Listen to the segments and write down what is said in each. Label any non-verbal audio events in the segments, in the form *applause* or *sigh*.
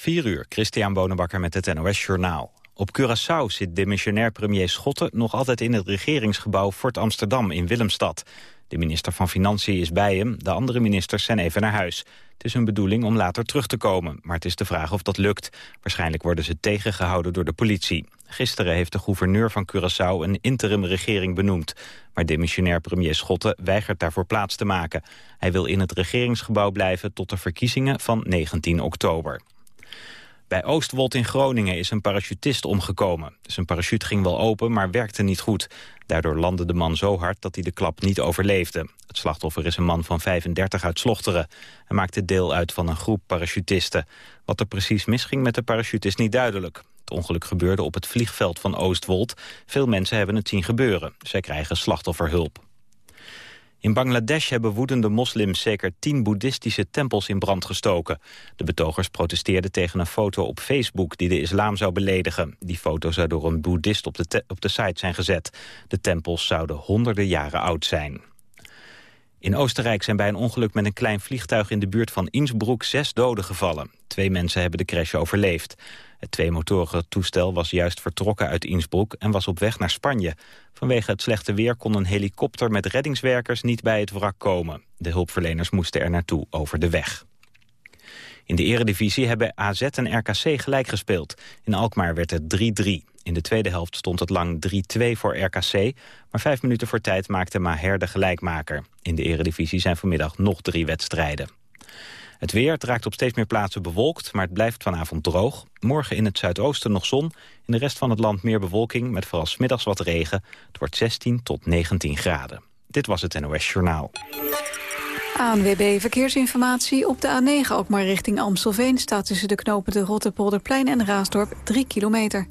4 uur, Christian Bonenbakker met het NOS Journaal. Op Curaçao zit demissionair premier Schotten nog altijd in het regeringsgebouw Fort Amsterdam in Willemstad. De minister van Financiën is bij hem, de andere ministers zijn even naar huis. Het is hun bedoeling om later terug te komen, maar het is de vraag of dat lukt. Waarschijnlijk worden ze tegengehouden door de politie. Gisteren heeft de gouverneur van Curaçao een interimregering benoemd. Maar demissionair premier Schotten weigert daarvoor plaats te maken. Hij wil in het regeringsgebouw blijven tot de verkiezingen van 19 oktober. Bij Oostwold in Groningen is een parachutist omgekomen. Zijn parachute ging wel open, maar werkte niet goed. Daardoor landde de man zo hard dat hij de klap niet overleefde. Het slachtoffer is een man van 35 uit Slochteren. Hij maakte deel uit van een groep parachutisten. Wat er precies misging met de parachute is niet duidelijk. Het ongeluk gebeurde op het vliegveld van Oostwold. Veel mensen hebben het zien gebeuren. Zij krijgen slachtofferhulp. In Bangladesh hebben woedende moslims zeker tien boeddhistische tempels in brand gestoken. De betogers protesteerden tegen een foto op Facebook die de islam zou beledigen. Die foto zou door een boeddhist op de, op de site zijn gezet. De tempels zouden honderden jaren oud zijn. In Oostenrijk zijn bij een ongeluk met een klein vliegtuig in de buurt van Innsbruck zes doden gevallen. Twee mensen hebben de crash overleefd. Het tweemotorige toestel was juist vertrokken uit Innsbruck en was op weg naar Spanje. Vanwege het slechte weer kon een helikopter met reddingswerkers niet bij het wrak komen. De hulpverleners moesten er naartoe over de weg. In de eredivisie hebben AZ en RKC gelijk gespeeld. In Alkmaar werd het 3-3. In de tweede helft stond het lang 3-2 voor RKC... maar vijf minuten voor tijd maakte Maher de gelijkmaker. In de eredivisie zijn vanmiddag nog drie wedstrijden. Het weer raakt op steeds meer plaatsen bewolkt, maar het blijft vanavond droog. Morgen in het zuidoosten nog zon, in de rest van het land meer bewolking... met vooral smiddags wat regen. Het wordt 16 tot 19 graden. Dit was het NOS Journaal. ANWB Verkeersinformatie. Op de A9 ook maar richting Amstelveen... staat tussen de knopen de Rotterpolderplein en Raasdorp 3 kilometer.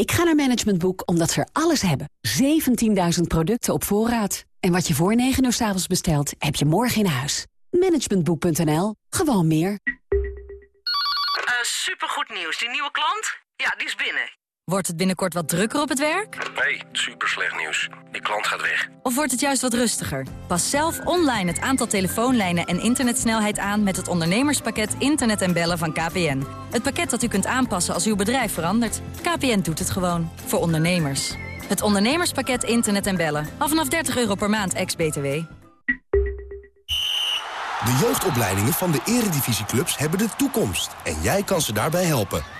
Ik ga naar Management Boek omdat ze er alles hebben. 17.000 producten op voorraad. En wat je voor 9 uur s avonds bestelt, heb je morgen in huis. Managementboek.nl. Gewoon meer. Uh, supergoed nieuws. Die nieuwe klant? Ja, die is binnen. Wordt het binnenkort wat drukker op het werk? Nee, super slecht nieuws. Die klant gaat weg. Of wordt het juist wat rustiger? Pas zelf online het aantal telefoonlijnen en internetsnelheid aan... met het ondernemerspakket Internet en Bellen van KPN. Het pakket dat u kunt aanpassen als uw bedrijf verandert. KPN doet het gewoon. Voor ondernemers. Het ondernemerspakket Internet en Bellen. Al vanaf 30 euro per maand, ex-BTW. De jeugdopleidingen van de eredivisieclubs hebben de toekomst. En jij kan ze daarbij helpen.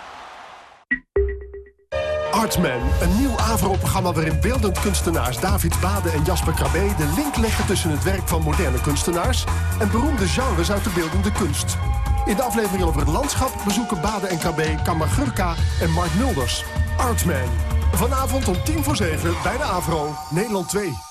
Artman, een nieuw AVRO-programma waarin beeldend kunstenaars David Bade en Jasper Krabbe de link leggen tussen het werk van moderne kunstenaars en beroemde genres uit de beeldende kunst. In de aflevering over het landschap bezoeken Bade en Krabbe Kamagurka en Mark Mulders. Artman, vanavond om tien voor zeven bij de AVRO, Nederland 2.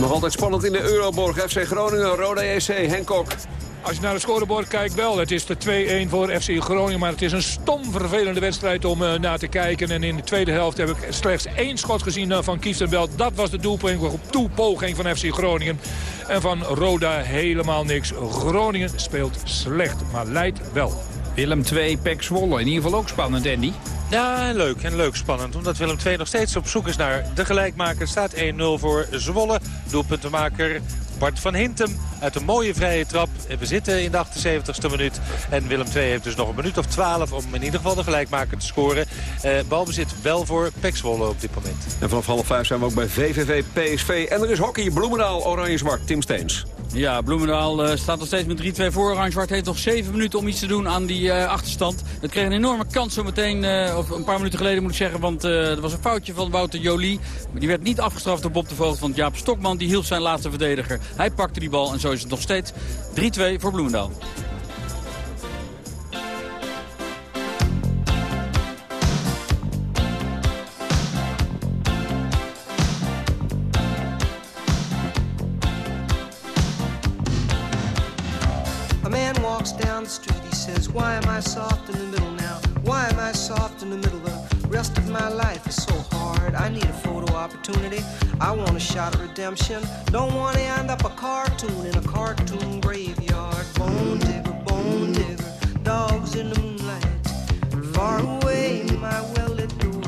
Nog altijd spannend in de Euroborg. FC Groningen, Roda EC, Henk Kok. Als je naar het scorebord kijkt wel. Het is de 2-1 voor FC Groningen. Maar het is een stom vervelende wedstrijd om uh, naar te kijken. En in de tweede helft heb ik slechts één schot gezien uh, van Kieftenbelt. Dat was de doelpunt op toepoging van FC Groningen. En van Roda helemaal niks. Groningen speelt slecht, maar leidt wel. Willem 2, Pek Zwolle. In ieder geval ook spannend, Andy. Ja, leuk en leuk spannend. Omdat Willem II nog steeds op zoek is naar de gelijkmaker. staat 1-0 voor Zwolle. Doelpuntenmaker Bart van Hintem uit een mooie vrije trap. We zitten in de 78ste minuut. En Willem II heeft dus nog een minuut of 12 om in ieder geval de gelijkmaker te scoren. Uh, balbezit wel voor Pek Zwolle op dit moment. En vanaf half vijf zijn we ook bij VVV PSV. En er is hockey, Bloemendaal, Oranje-Zwart, Tim Steens. Ja, Bloemendaal uh, staat nog steeds met 3-2 voor. Oranje-Zwart heeft nog 7 minuten om iets te doen aan die uh, achterstand. Het kreeg een enorme kans zo meteen, uh, of een paar minuten geleden moet ik zeggen. Want er was een foutje van Wouter Jolie. Die werd niet afgestraft door Bob de Voogd, want Jaap Stokman die hielp zijn laatste verdediger. Hij pakte die bal en zo is het nog steeds 3-2 voor Bloemendaal. down the street, he says, Why am I soft in the middle I soft in the middle? The rest of my life is so hard. I need a photo opportunity. I want a shot of redemption. Don't want to end up a cartoon in a cartoon graveyard. Bone digger, bone digger, dogs in the moonlight. Far away, my well-lit door.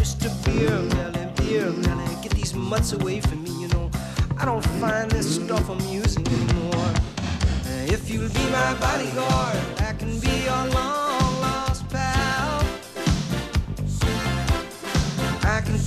Mr. Beer Melly, Beer Melly, get these mutts away from me, you know. I don't find this stuff amusing anymore. If you'll be my bodyguard, I can be your long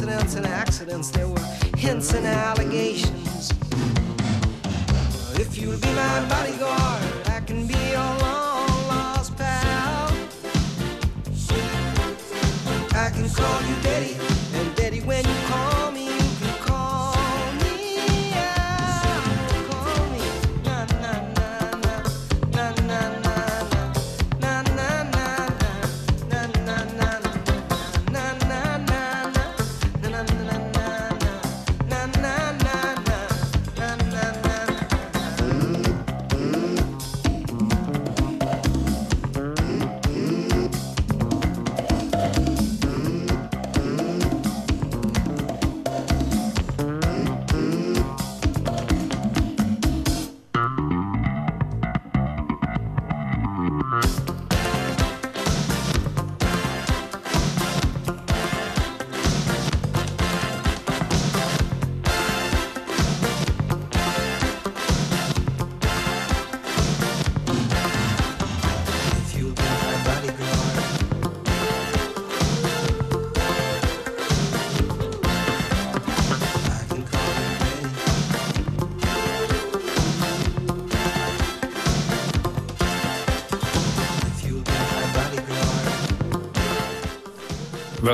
incidents and accidents. There were hints and allegations. If you'll be my bodyguard, I can be your long-lost pal. I can call you Daddy,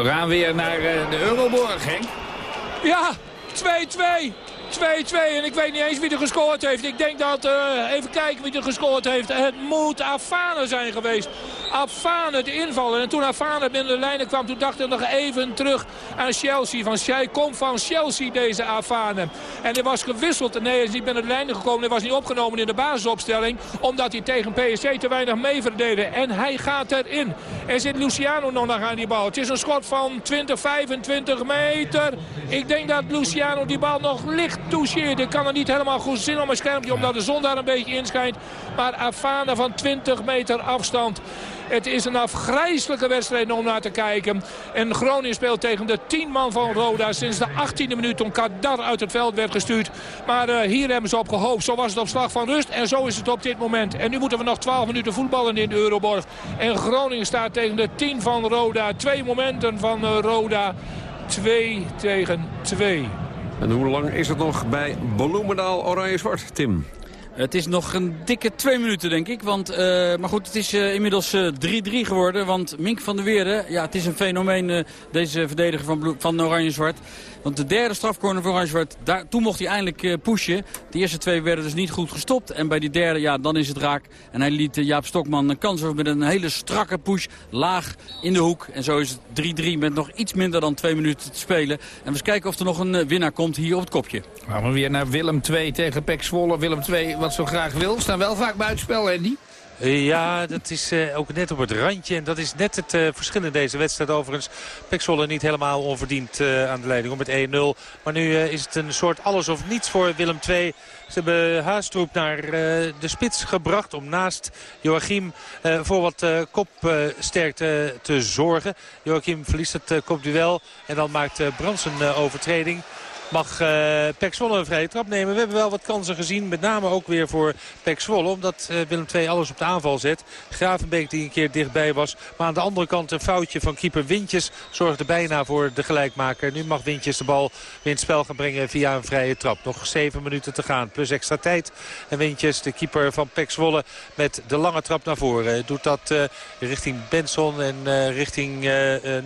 We gaan weer naar uh, de Euroborg, Henk. Ja, 2-2. 2-2 en ik weet niet eens wie er gescoord heeft. Ik denk dat, uh, even kijken wie er gescoord heeft. Het moet Afane zijn geweest. Afane de invaller. En toen Afane binnen de lijnen kwam, toen dacht ik nog even terug aan Chelsea. Van hij komt van Chelsea, deze Afane. En hij was gewisseld. Nee, hij is niet binnen de lijnen gekomen. Hij was niet opgenomen in de basisopstelling. Omdat hij tegen PSC te weinig mee verdedigde. En hij gaat erin. Er zit Luciano nog aan die bal. Het is een schot van 20, 25 meter. Ik denk dat Luciano die bal nog licht toucheert. Ik kan er niet helemaal goed zien op mijn schermpje. Omdat de zon daar een beetje inschijnt. Maar Afane van 20 meter afstand. Het is een afgrijzelijke wedstrijd om naar te kijken. En Groningen speelt tegen de 10 man van Roda sinds de 18e minuut toen Kadar uit het veld werd gestuurd. Maar uh, hier hebben ze op gehoopt. Zo was het op slag van rust en zo is het op dit moment. En nu moeten we nog 12 minuten voetballen in Euroborg. En Groningen staat tegen de 10 van Roda. Twee momenten van uh, Roda. 2 tegen 2. En hoe lang is het nog bij Bloemendaal Oranje-Zwart, Tim? Het is nog een dikke twee minuten, denk ik. Want, uh, maar goed, het is uh, inmiddels 3-3 uh, geworden. Want Mink van der Weerde, ja, het is een fenomeen, deze verdediger van, van Oranje-Zwart. Want de derde strafcorner voor Oranje-Zwart, toen mocht hij eindelijk pushen. De eerste twee werden dus niet goed gestopt. En bij die derde, ja, dan is het raak. En hij liet Jaap Stokman een kans over met een hele strakke push. Laag in de hoek. En zo is het 3-3 met nog iets minder dan twee minuten te spelen. En we eens kijken of er nog een winnaar komt hier op het kopje. Gaan we weer naar Willem 2 tegen Pek Zwolle. Willem 2 wat zo graag wil. Staan wel vaak buitenspel, Andy. Ja, dat is uh, ook net op het randje. En dat is net het uh, verschil in deze wedstrijd. Overigens, Pexwolle niet helemaal onverdiend uh, aan de leiding om met 1-0. Maar nu is het een soort alles of niets voor Willem II. Ze hebben Haastroep naar de spits gebracht om naast Joachim voor wat kopsterkte te zorgen. Joachim verliest het kopduel en dan maakt Brands een overtreding mag uh, Pek Zwolle een vrije trap nemen. We hebben wel wat kansen gezien. Met name ook weer voor Pek Zwolle. Omdat uh, Willem II alles op de aanval zet. Gravenbeek die een keer dichtbij was. Maar aan de andere kant een foutje van keeper Wintjes zorgde bijna voor de gelijkmaker. Nu mag Wintjes de bal weer in het spel gaan brengen via een vrije trap. Nog zeven minuten te gaan. Plus extra tijd. En Wintjes, de keeper van Pek Zwolle met de lange trap naar voren. Doet dat uh, richting Benson en richting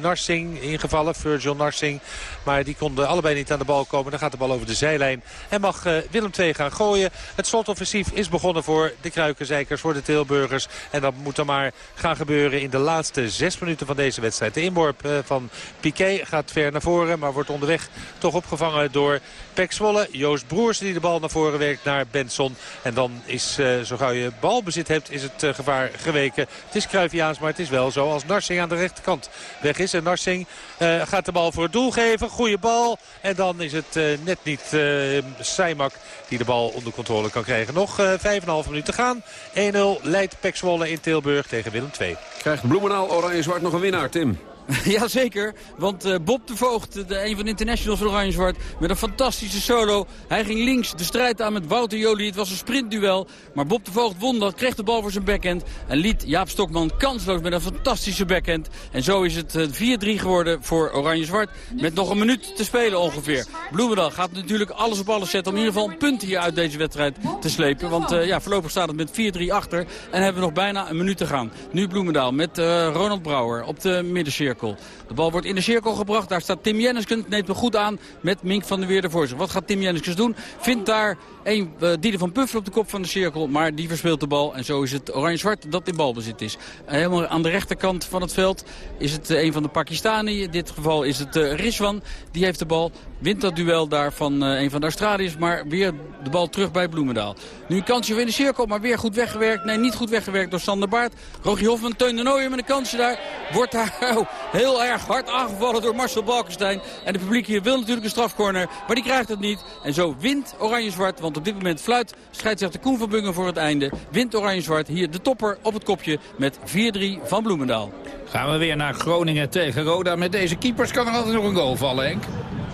Narsing ingevallen. Virgil Narsing. Maar die konden allebei niet aan de bal komen. Dan gaat de bal over de zijlijn. En mag uh, Willem II gaan gooien. Het slotoffensief is begonnen voor de Kruikenzeikers, voor de Tilburgers. En dat moet dan maar gaan gebeuren in de laatste zes minuten van deze wedstrijd. De inworp uh, van Piquet gaat ver naar voren. Maar wordt onderweg toch opgevangen door Pek Zwolle. Joost Broers die de bal naar voren werkt naar Benson. En dan is, uh, zo gauw je balbezit hebt, is het gevaar geweken. Het is Kruiviaans, maar het is wel zo als Narsing aan de rechterkant weg is. En Narsing gaat de bal voor het doel geven. Goede bal. En dan is het het uh, net niet uh, Seimak die de bal onder controle kan krijgen. Nog uh, 5,5 minuten gaan. 1-0 leidt Pek Zwolle in Tilburg tegen Willem II. Krijgt Bloemendaal Oranje-Zwart nog een winnaar, Tim? *laughs* Jazeker, want uh, Bob de Voogd, de, een van de internationals van Oranje-Zwart... met een fantastische solo. Hij ging links de strijd aan met Wouter Jolie. Het was een sprintduel, maar Bob de Voogd won dat. Kreeg de bal voor zijn backhand en liet Jaap Stokman kansloos met een fantastische backhand. En zo is het uh, 4-3 geworden voor Oranje-Zwart. Met nog een minuut te spelen ongeveer. Bloemendaal gaat natuurlijk alles op alles zetten... om in ieder geval een punt hier uit deze wedstrijd te slepen. Want uh, ja, voorlopig staat het met 4-3 achter. En hebben we nog bijna een minuut te gaan. Nu Bloemendaal met Ronald Brouwer op de middencirkel. De bal wordt in de cirkel gebracht. Daar staat Tim Jenneskens. Neemt hem goed aan met Mink van der Weerde voor zich. Wat gaat Tim Jenneskens doen? Vindt daar een uh, van Puffel op de kop van de cirkel. Maar die verspeelt de bal. En zo is het oranje-zwart dat in balbezit is. helemaal aan de rechterkant van het veld is het uh, een van de Pakistani. In dit geval is het Rizwan. Die heeft de bal. Wint dat duel daar van een van de Australiërs. Maar weer de bal terug bij Bloemendaal. Nu een kansje in de cirkel. Maar weer goed weggewerkt. Nee, niet goed weggewerkt door Sander Baart. Rogie Hofman, Teun de Nooijer met een kansje daar. Wordt daar *laughs* oh, heel erg hard aangevallen door Marcel Balkenstein. En het publiek hier wil natuurlijk een strafcorner. Maar die krijgt het niet. En zo wint oranje-zwart. Want op dit moment fluit scheidsrechter Koen van Bungen voor het einde. Wint Oranje-Zwart hier de topper op het kopje met 4-3 van Bloemendaal. Gaan we weer naar Groningen tegen Roda. Met deze keepers kan er altijd nog een goal vallen, Henk.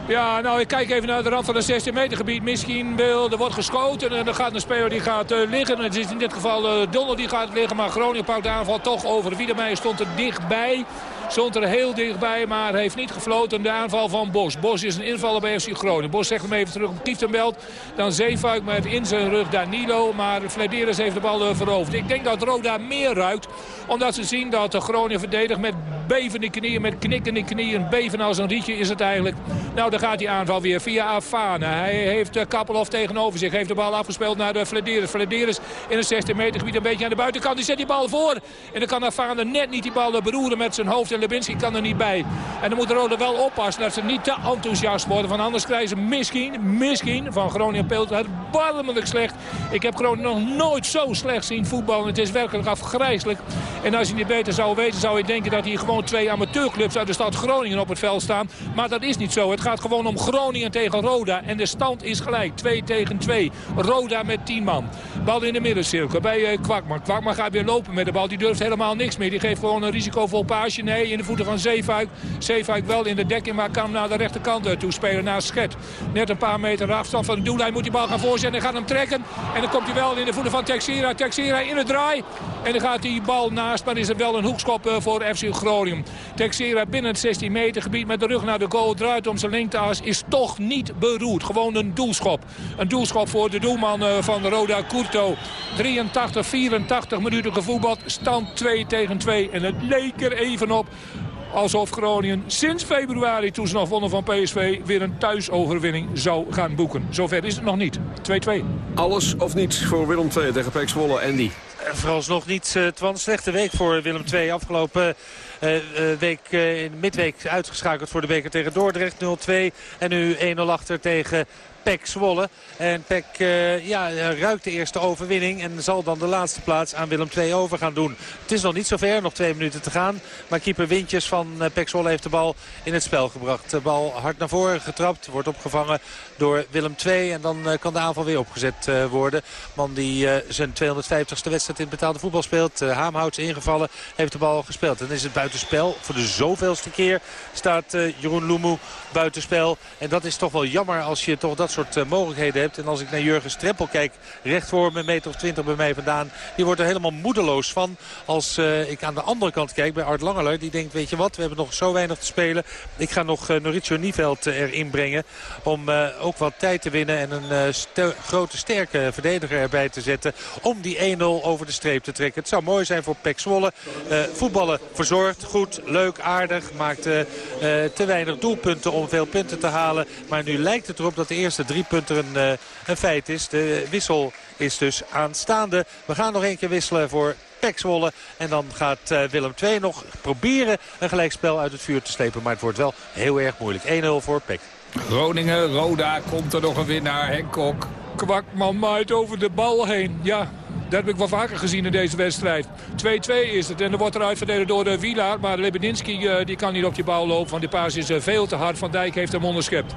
Ja, nou, ik kijk even naar de rand van het 16 meter gebied. Misschien wil, er wordt geschoten en er gaat een speler die gaat uh, liggen. Het is in dit geval uh, Donner die gaat liggen, maar Groningen pakt de aanval toch over. Wiedemeijer stond er dichtbij. Stond er heel dichtbij, maar heeft niet gefloten. De aanval van Bos. Bos is een invaller bij FC Groningen. Bos zegt hem even terug op Kieftenbelt. Dan Zeefuik met in zijn rug Danilo. Maar Flederis heeft de bal veroverd. Ik denk dat Roda meer ruikt. Omdat ze zien dat de Groningen verdedigt met bevende knieën. Met knikkende knieën. Beven als een rietje is het eigenlijk. Nou, dan gaat die aanval weer via Afana. Hij heeft Kappelhoff tegenover zich. Heeft de bal afgespeeld naar de Flederis. Flederis in het 16 meter gebied een beetje aan de buitenkant. Die zet die bal voor. En dan kan Afana net niet die bal beroeren met zijn hoofd. En Lebinski kan er niet bij. En dan moet Rode wel oppassen dat ze niet te enthousiast worden. Want anders krijgen ze misschien, misschien van Groningen Peelt erbarmelijk slecht. Ik heb Groningen nog nooit zo slecht zien voetballen. Het is werkelijk afgrijzelijk. En als je niet beter zou weten, zou je denken dat hier gewoon twee amateurclubs uit de stad Groningen op het veld staan. Maar dat is niet zo. Het gaat gewoon om Groningen tegen Roda. En de stand is gelijk. 2 tegen 2. Roda met 10 man. Bal in de middencirkel bij uh, Kwakman. Kwakman gaat weer lopen met de bal. Die durft helemaal niks meer. Die geeft gewoon een risicovol paasje. Nee, in de voeten van Zeefuik. Zeefuik wel in de dekking, maar kan naar de rechterkant toe spelen. Naar Schet. Net een paar meter afstand van de doellijn moet die bal gaan voorzetten. En gaat hem trekken. En dan komt hij wel in de voeten van Texera. Texera in het draai. En dan gaat die bal naast. Maar is er wel een hoekschop voor FC Groningen. Texera binnen het 16 meter gebied met de rug naar de goal. Draait om zijn lengteas. Is toch niet beroerd. Gewoon een doelschop. Een doelschop voor de doelman van Roda. Toto. 83, 84 minuten gevoetbald. Stand 2 tegen 2. En het leek er even op alsof Groningen sinds februari, toen ze nog wonnen van PSV... weer een thuisoverwinning zou gaan boeken. Zover is het nog niet. 2-2. Alles of niets voor Willem II tegen Pek Zwolle. Andy. Vooralsnog niets. Het was een slechte week voor Willem II. Afgelopen week, uh, in midweek uitgeschakeld voor de beker tegen Dordrecht 0-2. En nu 1-0 achter tegen Pek Zwolle. En Pek ja, ruikt de eerste overwinning en zal dan de laatste plaats aan Willem II over gaan doen. Het is nog niet zover, nog twee minuten te gaan. Maar keeper Wintjes van uh, Pek Zwolle heeft de bal in het spel gebracht. De bal hard naar voren getrapt, wordt opgevangen door Willem II. En dan kan de aanval weer opgezet worden. Man die zijn 250ste wedstrijd in betaalde voetbal speelt. Haamhouts ingevallen, heeft de bal gespeeld. En is het buitenspel. Voor de zoveelste keer staat Jeroen Loemoe buitenspel. En dat is toch wel jammer als je toch dat soort uh, mogelijkheden hebt. En als ik naar Jurgen Strempel kijk, recht voor me, meter of twintig bij mij vandaan. Die wordt er helemaal moedeloos van. Als uh, ik aan de andere kant kijk bij Art Langeler. Die denkt, weet je wat, we hebben nog zo weinig te spelen. Ik ga nog uh, Mauricio Nieveld erin brengen. Om ook wat tijd te winnen en een grote sterke verdediger erbij te zetten. Om die 1-0 over de streep te trekken. Het zou mooi zijn voor Pek Zwolle. voetballen verzorgd, goed, leuk, aardig. Maakt te weinig doelpunten om veel punten te halen. Maar nu lijkt het erop dat de eerste drie punten een, uh, een feit is. De wissel is dus aanstaande. We gaan nog één keer wisselen voor Pek Zwolle. En dan gaat uh, Willem II nog proberen een gelijkspel uit het vuur te slepen. Maar het wordt wel heel erg moeilijk. 1-0 voor Pek. Groningen, Roda, komt er nog een winnaar. Henk Kok. Kwakman maait over de bal heen. Ja, dat heb ik wel vaker gezien in deze wedstrijd. 2-2 is het. En er wordt eruit verdedigd door de Wielaar. Maar Lebedinski uh, die kan niet op die bal lopen. Want die paas is uh, veel te hard. Van Dijk heeft hem onderschept.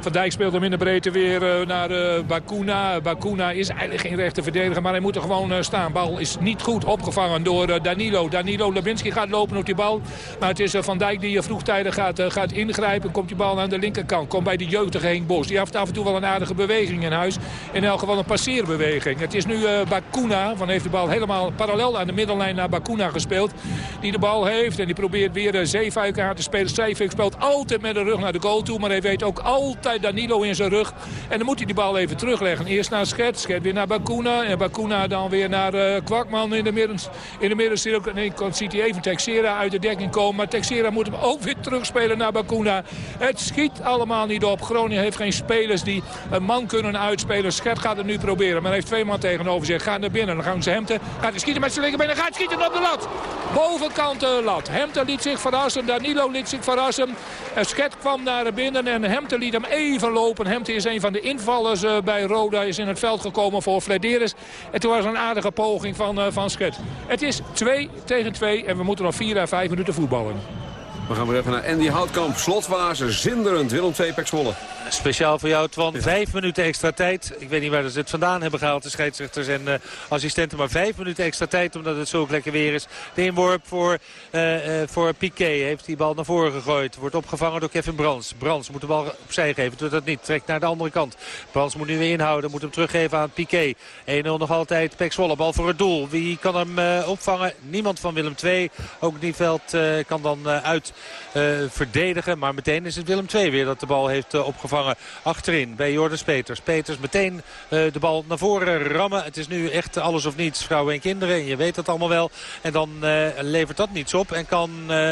Van Dijk speelt hem in de breedte weer naar Bakuna. Bakuna is eigenlijk geen rechte verdediger. Maar hij moet er gewoon staan. Bal is niet goed opgevangen door Danilo. Danilo Lebinski gaat lopen op die bal. Maar het is Van Dijk die vroegtijdig gaat, gaat ingrijpen. Komt die bal aan de linkerkant. Komt bij de jeugdige Henk Bos. Die heeft af en toe wel een aardige beweging in huis. In elk geval een passeerbeweging. Het is nu Bakuna Van heeft de bal helemaal parallel aan de middellijn naar Bakuna gespeeld. Die de bal heeft en die probeert weer uh, Zeefuik aan te spelen. Zeefuik speelt altijd met de rug naar de goal toe. Maar hij weet ook altijd Danilo in zijn rug. En dan moet hij die bal even terugleggen. Eerst naar Schet. Schet weer naar Bakuna. En Bakuna dan weer naar uh, Kwakman in de, midden, in de. Nee, dan ziet hij even Texera uit de dekking komen. Maar Texera moet hem ook weer terugspelen naar Bakuna. Het schiet allemaal niet op. Groningen heeft geen spelers die een man kunnen uitspelen. Schet gaat het nu proberen. Maar hij heeft twee man tegenover zich. Gaat naar binnen Dan gaan ze Hemte. Gaat hij schieten met zijn linkerbeen. Gaat schieten op de lat. Bovenkant de lat. Hemte liet zich verrassen. Danilo liet zich verrassen. Schet kwam naar binnen en Hemte liet hem even lopen. Hemte is een van de invallers uh, bij Roda. Is in het veld gekomen voor Flederis. En toen was een aardige poging van, uh, van Schet. Het is 2 tegen 2 en we moeten nog 4 à 5 minuten voetballen. We gaan weer even naar Andy Houtkamp. Slotwazen, zinderend. Willem 2, Pek Zwolle. Speciaal voor jou, Twan. Vijf minuten extra tijd. Ik weet niet waar ze het vandaan hebben gehaald, de scheidsrechters en uh, assistenten. Maar vijf minuten extra tijd, omdat het zo lekker weer is. De inworp voor, uh, uh, voor Piqué. Heeft die bal naar voren gegooid. Wordt opgevangen door Kevin Brands. Brands moet de bal opzij geven. Doet dat niet. Trekt naar de andere kant. Brands moet nu weer inhouden. Moet hem teruggeven aan Piqué. 1-0 nog altijd. Pek Zwolle. Bal voor het doel. Wie kan hem opvangen? Niemand van Willem II. Ook Nieveld kan dan uit verdedigen. Maar meteen is het Willem II weer dat de bal heeft opgevangen achterin bij Jordens Peters. Peters meteen uh, de bal naar voren rammen. Het is nu echt alles of niets, vrouwen en kinderen. En je weet dat allemaal wel. En dan uh, levert dat niets op. En kan uh,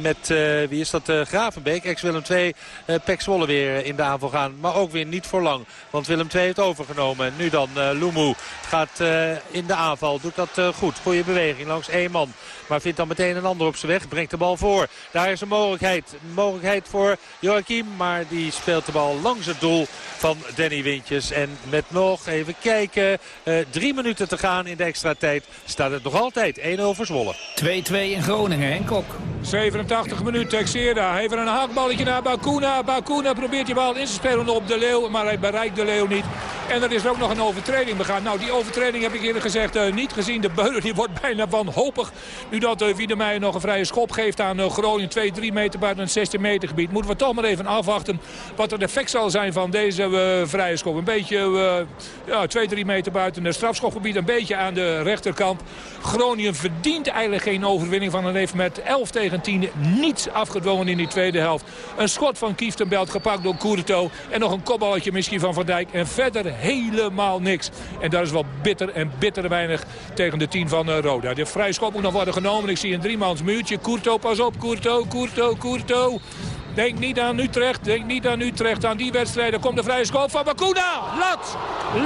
met, wie is dat, Gravenbeek, ex-Willem II, Pek Zwolle weer in de aanval gaan. Maar ook weer niet voor lang. Want Willem II heeft overgenomen. En nu dan Lumu gaat in de aanval. Doet dat goed. Goede beweging langs één man. Maar vindt dan meteen een ander op zijn weg. Brengt de bal voor. Daar is een mogelijkheid. Een mogelijkheid voor Joachim. Maar die speelt de bal langs het doel van Danny Wintjes. En met nog, even kijken, uh, drie minuten te gaan in de extra tijd... staat het nog altijd 1-0 voor Zwolle. 2-2 in Groningen, Henk Kok. 87 minuten, Texera. Even een hakballetje naar Bakuna. Bakuna probeert die bal in te spelen op de Leeuw, maar hij bereikt de Leeuw niet. En er is ook nog een overtreding begaan. Nou, die overtreding heb ik eerder gezegd uh, niet gezien. De Beuler die wordt bijna wanhopig. Nu dat uh, nog een vrije schop geeft aan uh, Groningen. 2-3 meter buiten het 16 meter gebied. Moeten we toch maar even afwachten wat het effect zal zijn van deze uh, vrije schop. Een beetje uh, ja, 2-3 meter buiten het strafschopgebied. Een beetje aan de rechterkant. Groningen verdient eigenlijk geen overwinning van. een heeft met 11 tegen 19 niets afgedwongen in die tweede helft. Een schot van Kieftenbelt gepakt door Courto. En nog een kopballetje misschien van Van Dijk. En verder helemaal niks. En dat is wel bitter en bitter weinig tegen de 10 van Roda. De vrije schop moet nog worden genomen. Ik zie een driemans muurtje. Courto, pas op. Courto, Courto. Denk niet aan Utrecht, denk niet aan Utrecht, aan die wedstrijd. komt de vrije schop van Bakuna. Lat,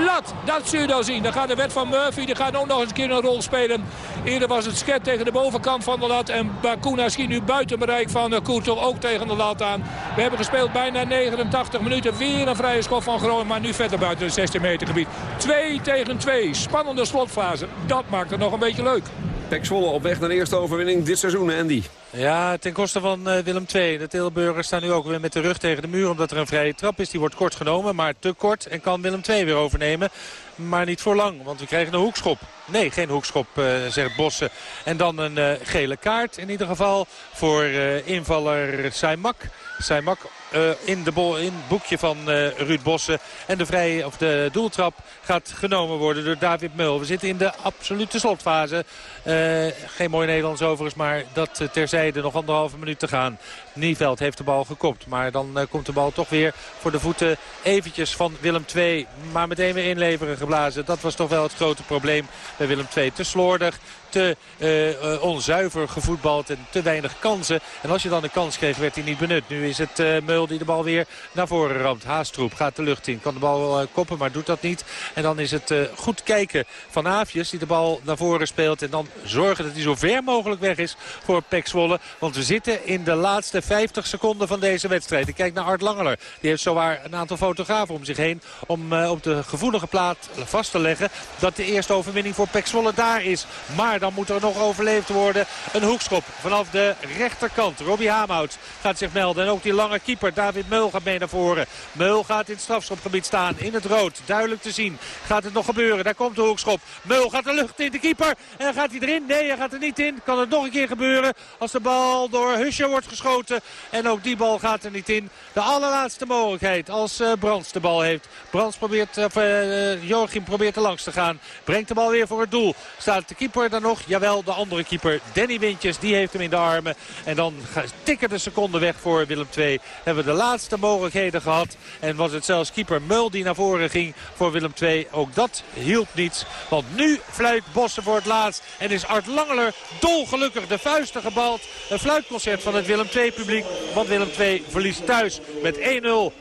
lat, dat zul je dan zien. Dan gaat de wet van Murphy, die gaat ook nog eens een keer een rol spelen. Eerder was het sket tegen de bovenkant van de lat. En Bakuna schiet nu buiten bereik van Koertel ook tegen de lat aan. We hebben gespeeld bijna 89 minuten. Weer een vrije schop van Groningen, maar nu verder buiten het 16 meter gebied. 2 tegen 2, spannende slotfase. Dat maakt het nog een beetje leuk. Pek Zwolle op weg naar de eerste overwinning dit seizoen, Andy. Ja, ten koste van uh, Willem II. De Tilburgers staan nu ook weer met de rug tegen de muur. Omdat er een vrije trap is. Die wordt kort genomen, maar te kort. En kan Willem II weer overnemen. Maar niet voor lang, want we krijgen een hoekschop. Nee, geen hoekschop, uh, zegt Bossen. En dan een uh, gele kaart in ieder geval voor invaller Saimak. Saimak uh, in, de in het boekje van uh, Ruud Bossen. En de, vrije, of de doeltrap gaat genomen worden door David Mul. We zitten in de absolute slotfase. Uh, geen mooi Nederlands overigens, maar dat terzijde nog anderhalve minuut te gaan. Nieveld heeft de bal gekopt. Maar dan komt de bal toch weer voor de voeten eventjes van Willem II. Maar meteen weer inleveren geblazen. Dat was toch wel het grote probleem bij Willem II. Te slordig, te uh, onzuiver gevoetbald en te weinig kansen. En als je dan een kans kreeg, werd hij niet benut. Nu is het uh, Meul die de bal weer naar voren ramt. Haastroep gaat de lucht in. Kan de bal wel koppen, maar doet dat niet. En dan is het goed kijken van Aafjes die de bal naar voren speelt. En dan zorgen dat hij zo ver mogelijk weg is voor Pek Zwolle. Want we zitten in de laatste 50 seconden van deze wedstrijd. Ik kijk naar Art Langeler. Die heeft zowaar een aantal fotografen om zich heen. Om op de gevoelige plaat vast te leggen dat de eerste overwinning voor Pek Zwolle daar is. Maar dan moet er nog overleefd worden. Een hoekschop vanaf de rechterkant. Robbie Hamout gaat zich melden. En ook die lange keeper David Meul gaat mee naar voren. Meul gaat in het strafschopgebied staan. In het rood. Duidelijk te zien. Gaat het nog gebeuren? Daar komt de hoekschop. Meul gaat de lucht in. De keeper. En gaat hij erin? Nee, hij gaat er niet in. Kan het nog een keer gebeuren als de bal door Husje wordt geschoten. En ook die bal gaat er niet in. De allerlaatste mogelijkheid als uh, Brands de bal heeft. Brands probeert, of uh, Joachim probeert er langs te gaan. Brengt de bal weer voor het doel. Staat de keeper dan nog Jawel, de andere keeper Danny Wintjes, die heeft hem in de armen. En dan tikken de seconden weg voor Willem II. Hebben we de laatste mogelijkheden gehad. En was het zelfs keeper Mul die naar voren ging voor Willem II. Ook dat hielp niets. Want nu fluit Bossen voor het laatst. En is Art Langeler dolgelukkig de vuisten gebald. Een fluitconcert van het Willem II publiek. Want Willem II verliest thuis met 1-0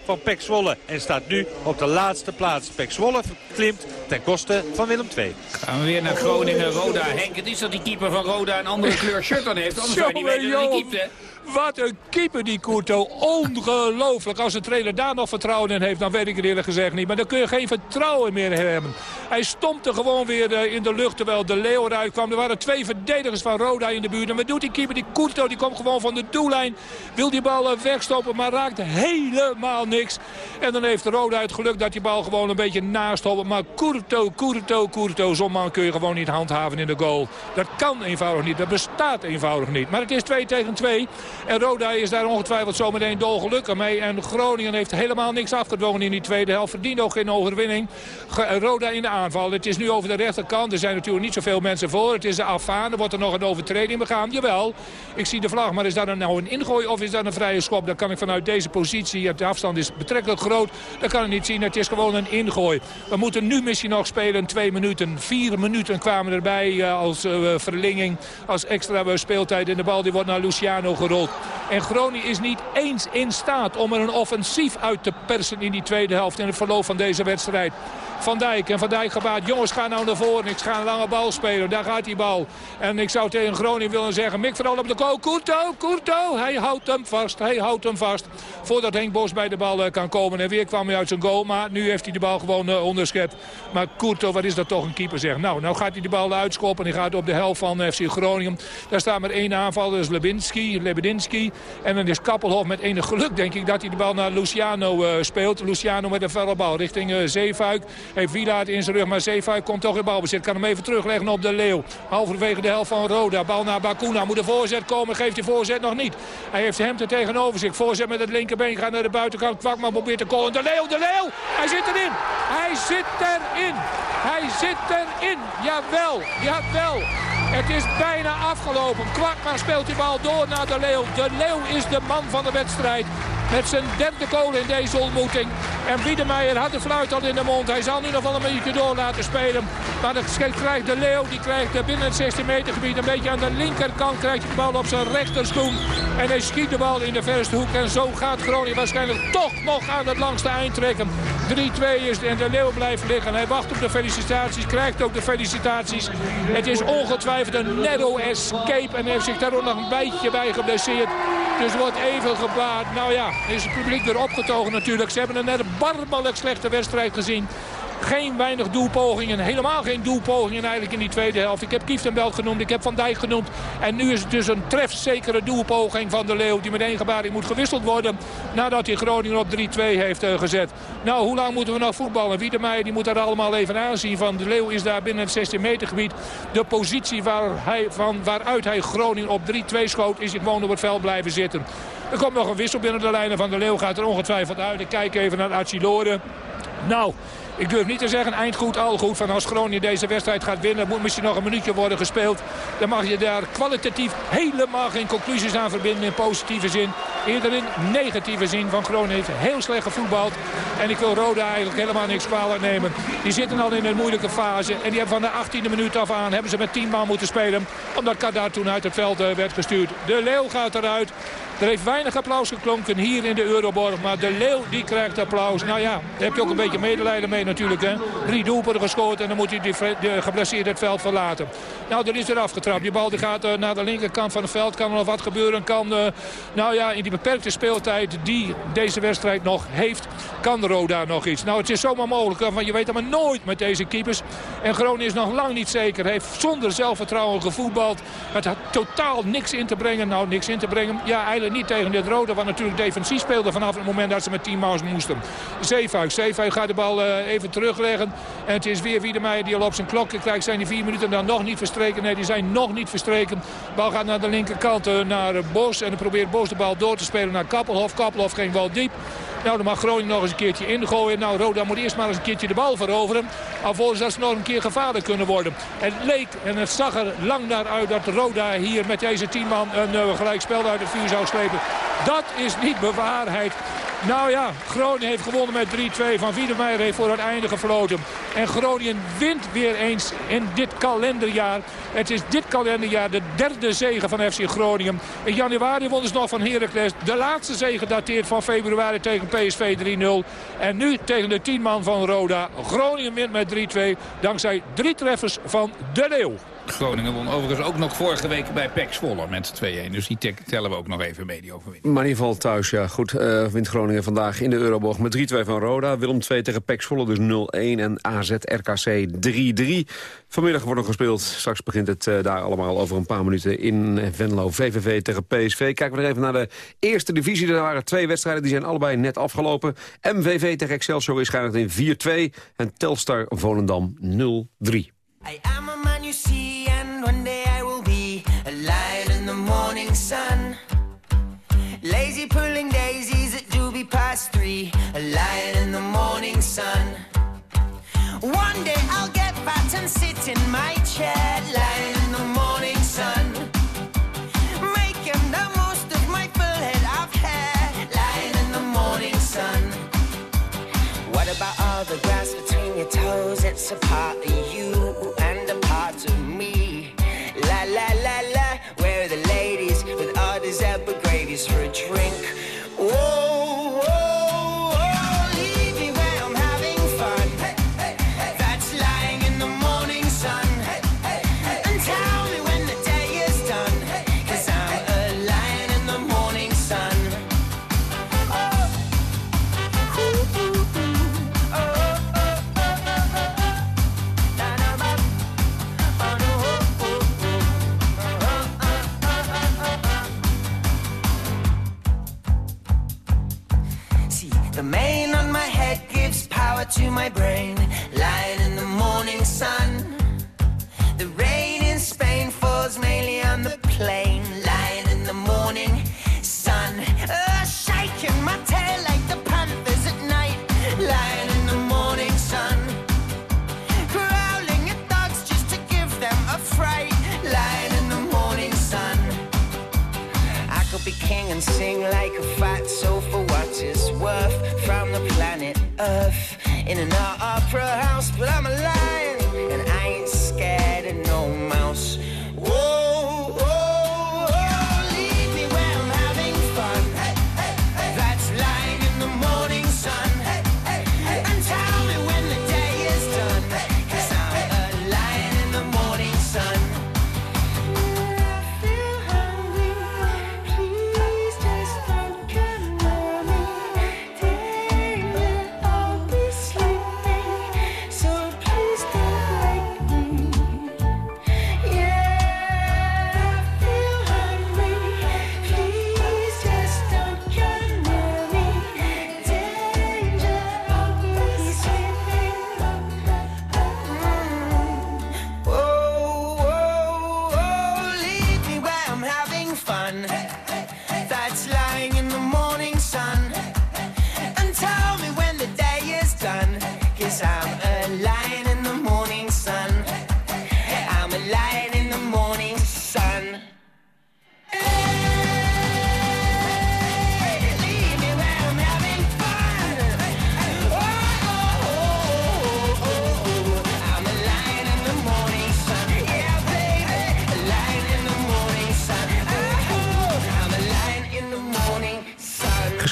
van Pek Zwolle. En staat nu op de laatste plaats. Pek Zwolle klimt ten koste van Willem II. Gaan we weer naar Groningen. Roda Henk het is dat die keeper van Roda een andere kleur shirt dan heeft. Anders zou je niet weten dat hij keepte. Wat een keeper die Couto. Ongelooflijk. Als de trainer daar nog vertrouwen in heeft, dan weet ik het eerlijk gezegd niet. Maar dan kun je geen vertrouwen meer hebben. Hij stompte gewoon weer eh, in de lucht terwijl de Leeuw eruit kwam. Er waren twee verdedigers van Roda in de buurt. En wat doet die keeper? Die Couto die komt gewoon van de doellijn. Wil die bal eh, wegstoppen, maar raakt helemaal niks. En dan heeft Roda het geluk dat die bal gewoon een beetje naast hoppen. Maar Couto, Couto, Couto. Zo'n man kun je gewoon niet handhaven in de goal. Dat kan eenvoudig niet. Dat bestaat eenvoudig niet. Maar het is 2 tegen 2. En Roda is daar ongetwijfeld zometeen dolgelukkig mee. En Groningen heeft helemaal niks afgedwongen in die tweede helft. Verdient ook geen overwinning. Roda in de aanval. Het is nu over de rechterkant. Er zijn natuurlijk niet zoveel mensen voor. Het is de afaan. Er wordt er nog een overtreding begaan. Jawel, ik zie de vlag. Maar is dat nou een ingooi of is dat een vrije schop? Dat kan ik vanuit deze positie. De afstand is betrekkelijk groot. Dat kan ik niet zien. Het is gewoon een ingooi. We moeten nu misschien nog spelen. Twee minuten. Vier minuten kwamen erbij uh, als uh, verlenging. Als extra speeltijd. En de bal die wordt naar Luciano gerold. En Groningen is niet eens in staat om er een offensief uit te persen in die tweede helft. In het verloop van deze wedstrijd. Van Dijk en Van Dijk gebaat. Jongens, ga nou naar voren. Ik ga een lange bal spelen. Daar gaat die bal. En ik zou tegen Groningen willen zeggen. Mik vooral op de goal. Courto, Courto. Hij houdt hem vast. Hij houdt hem vast. Voordat Henk Bos bij de bal kan komen. En weer kwam hij uit zijn goal. Maar nu heeft hij de bal gewoon uh, onderschept. Maar Courto, wat is dat toch een keeper zeg. Nou, nou gaat hij de bal uitschoppen. En hij gaat op de helft van FC Groningen. Daar staat maar één aanval. Dat is Lebinski. Lebedinski. En dan is Kappelhof met enig geluk denk ik dat hij de bal naar Luciano speelt. Luciano met een verre bal richting Zeefuik. Heeft Wielaert in zijn rug, maar Zeefuik komt toch in balbezit. Kan hem even terugleggen op de Leeuw. Halverwege de helft van Roda. Bal naar Bakuna. Moet de voorzet komen. Geeft die voorzet nog niet. Hij heeft hem er tegenover zich. Voorzet met het linkerbeen. Gaat naar de buitenkant. Kwakman probeert te callen. De Leeuw, de Leeuw. Hij zit erin. Hij zit erin. Hij zit erin. Jawel. Jawel. Het is bijna afgelopen. Kwakma speelt die bal door naar de Leeuw. De Leeuw is de man van de wedstrijd. Met zijn derde goal in deze ontmoeting. En Wiedemeijer had de fluit al in de mond. Hij zal nu nog wel een beetje door laten spelen. Maar dan krijgt de Leeuw, die krijgt binnen het 16 meter gebied... een beetje aan de linkerkant krijgt de bal op zijn rechterschoen. En hij schiet de bal in de verste hoek. En zo gaat Groningen waarschijnlijk toch nog aan het langste eind trekken. 3-2 is en de Leeuw blijft liggen. Hij wacht op de felicitaties, krijgt ook de felicitaties. Het is ongetwijfeld een narrow escape. En heeft zich daar ook nog een beetje bij geblesseerd. Dus wordt even gebaard. Nou ja, is het publiek weer opgetogen natuurlijk. Ze hebben een net barmelijk slechte wedstrijd gezien. Geen weinig doelpogingen. Helemaal geen doelpogingen eigenlijk in die tweede helft. Ik heb Kieftenbelt genoemd. Ik heb Van Dijk genoemd. En nu is het dus een trefzekere doelpoging van de Leeuw. Die met één gebaring moet gewisseld worden. Nadat hij Groningen op 3-2 heeft uh, gezet. Nou, hoe lang moeten we nog voetballen? Wiedemeijer die moet daar allemaal even aanzien. Van de Leeuw is daar binnen het 16 meter gebied. De positie waar hij, van waaruit hij Groningen op 3-2 schoot. Is hij gewoon op het veld blijven zitten. Er komt nog een wissel binnen de lijnen van de Leeuw. Gaat er ongetwijfeld uit. Ik kijk even naar Achilore. Nou, ik durf niet te zeggen eind goed, al goed. Van als Groningen deze wedstrijd gaat winnen, moet misschien nog een minuutje worden gespeeld. Dan mag je daar kwalitatief helemaal geen conclusies aan verbinden in positieve zin. Eerder in negatieve zin van Groningen heeft heel slecht gevoetbald. En ik wil Roda eigenlijk helemaal niks kwalijk nemen. Die zitten al in een moeilijke fase. En die hebben van de 18e minuut af aan hebben ze met 10 man moeten spelen. Omdat Kadar toen uit het veld eh, werd gestuurd. De Leeuw gaat eruit. Er heeft weinig applaus geklonken hier in de Euroborg. Maar de Leeuw die krijgt applaus. Nou ja, daar heb je ook een beetje medelijden mee natuurlijk. Hè? Drie doelpunten gescoord en dan moet hij die, geblesseerd het veld verlaten. Nou, er is er afgetrapt. Die bal die gaat uh, naar de linkerkant van het veld. Kan er nog wat gebeuren? Kan, uh, nou ja, in die beperkte speeltijd die deze wedstrijd nog heeft... kan Roda nog iets. Nou, het is zomaar mogelijk. Want je weet maar nooit met deze keepers. En Groningen is nog lang niet zeker. Heeft zonder zelfvertrouwen gevoetbald. Het had totaal niks in te brengen. Nou, niks in te brengen. Ja, eigenlijk niet tegen dit Rode, wat natuurlijk defensief speelde vanaf het moment dat ze met 10 maus moesten. Zeefuik, Zeefuik gaat de bal uh, even terugleggen. En het is weer Wiedemeijer die al op zijn klokje krijgt. Zijn die vier minuten dan nog niet verstreken? Nee, die zijn nog niet verstreken. De bal gaat naar de linkerkant, uh, naar Bos. En dan probeert Bos de bal door te spelen naar Kappelhof. Kappelhof ging wel diep. Nou, dan mag Groningen nog eens een keertje ingooien. Nou, Roda moet eerst maar eens een keertje de bal veroveren. Alvorens dat ze nog een keer gevaarlijk kunnen worden. Het leek en het zag er lang naar uit dat Roda hier met deze 10 man een uh, gelijkspel uit het vuur zou slepen. Dat is niet bewaarheid. Nou ja, Groningen heeft gewonnen met 3-2. Van Wiedemeijer heeft voor het einde gefloten. En Groningen wint weer eens in dit kalenderjaar. Het is dit kalenderjaar de derde zege van FC Groningen. In januari wonnen ze nog van Heracles. De laatste zege dateert van februari tegen PSV 3-0. En nu tegen de 10 man van Roda. Groningen wint met 3-2. Dankzij drie treffers van De Leeuw. Groningen won overigens ook nog vorige week bij PEC Zwolle met 2-1. Dus die tellen we ook nog even mee, die overwinning. Maar in ieder geval thuis, ja. Goed, uh, wint Groningen vandaag in de Euroborg met 3-2 van Roda. Willem 2 tegen PEC Zwolle dus 0-1 en AZ RKC 3-3. Vanmiddag wordt nog gespeeld. Straks begint het uh, daar allemaal over een paar minuten in Venlo. VVV tegen PSV. Kijken we nog even naar de eerste divisie. Er waren twee wedstrijden, die zijn allebei net afgelopen. MVV tegen Excelsior is geëindigd in 4-2 en Telstar Volendam 0-3. I am a man you see, and one day I will be a lion in the morning sun. Lazy pulling daisies at doobie past three, a lion in the morning sun. One day I'll get fat and sit in my chair, lion Cause I'm a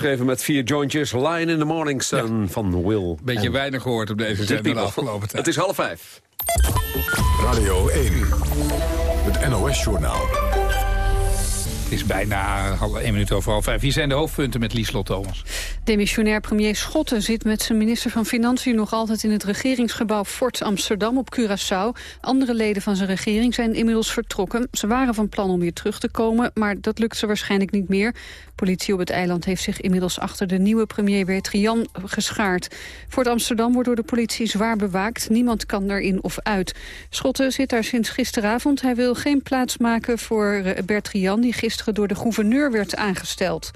Geschreven met vier jointjes. Lion in the Morning Sun van Will. Beetje en weinig gehoord op deze zender de afgelopen tijd. Het is half vijf. Radio 1, het NOS-journaal. Het is bijna half- één minuut over half vijf. Hier zijn de hoofdpunten met Lieslot Thomas. Demissionair premier Schotten zit met zijn minister van Financiën nog altijd in het regeringsgebouw Fort Amsterdam op Curaçao. Andere leden van zijn regering zijn inmiddels vertrokken. Ze waren van plan om weer terug te komen, maar dat lukt ze waarschijnlijk niet meer. Politie op het eiland heeft zich inmiddels achter de nieuwe premier Bertrian geschaard. Fort Amsterdam wordt door de politie zwaar bewaakt. Niemand kan erin of uit. Schotten zit daar sinds gisteravond. Hij wil geen plaats maken voor eh, Bertrian, die gisteren door de gouverneur werd aangesteld.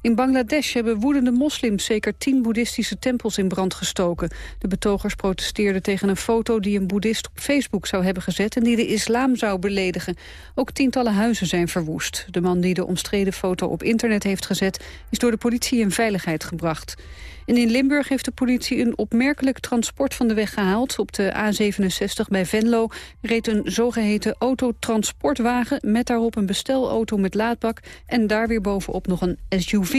In Bangladesh hebben woedende moslims zeker tien boeddhistische tempels in brand gestoken. De betogers protesteerden tegen een foto die een boeddhist op Facebook zou hebben gezet en die de islam zou beledigen. Ook tientallen huizen zijn verwoest. De man die de omstreden foto op internet heeft gezet is door de politie in veiligheid gebracht. En in Limburg heeft de politie een opmerkelijk transport van de weg gehaald. Op de A67 bij Venlo reed een zogeheten autotransportwagen... met daarop een bestelauto met laadbak en daar weer bovenop nog een SUV.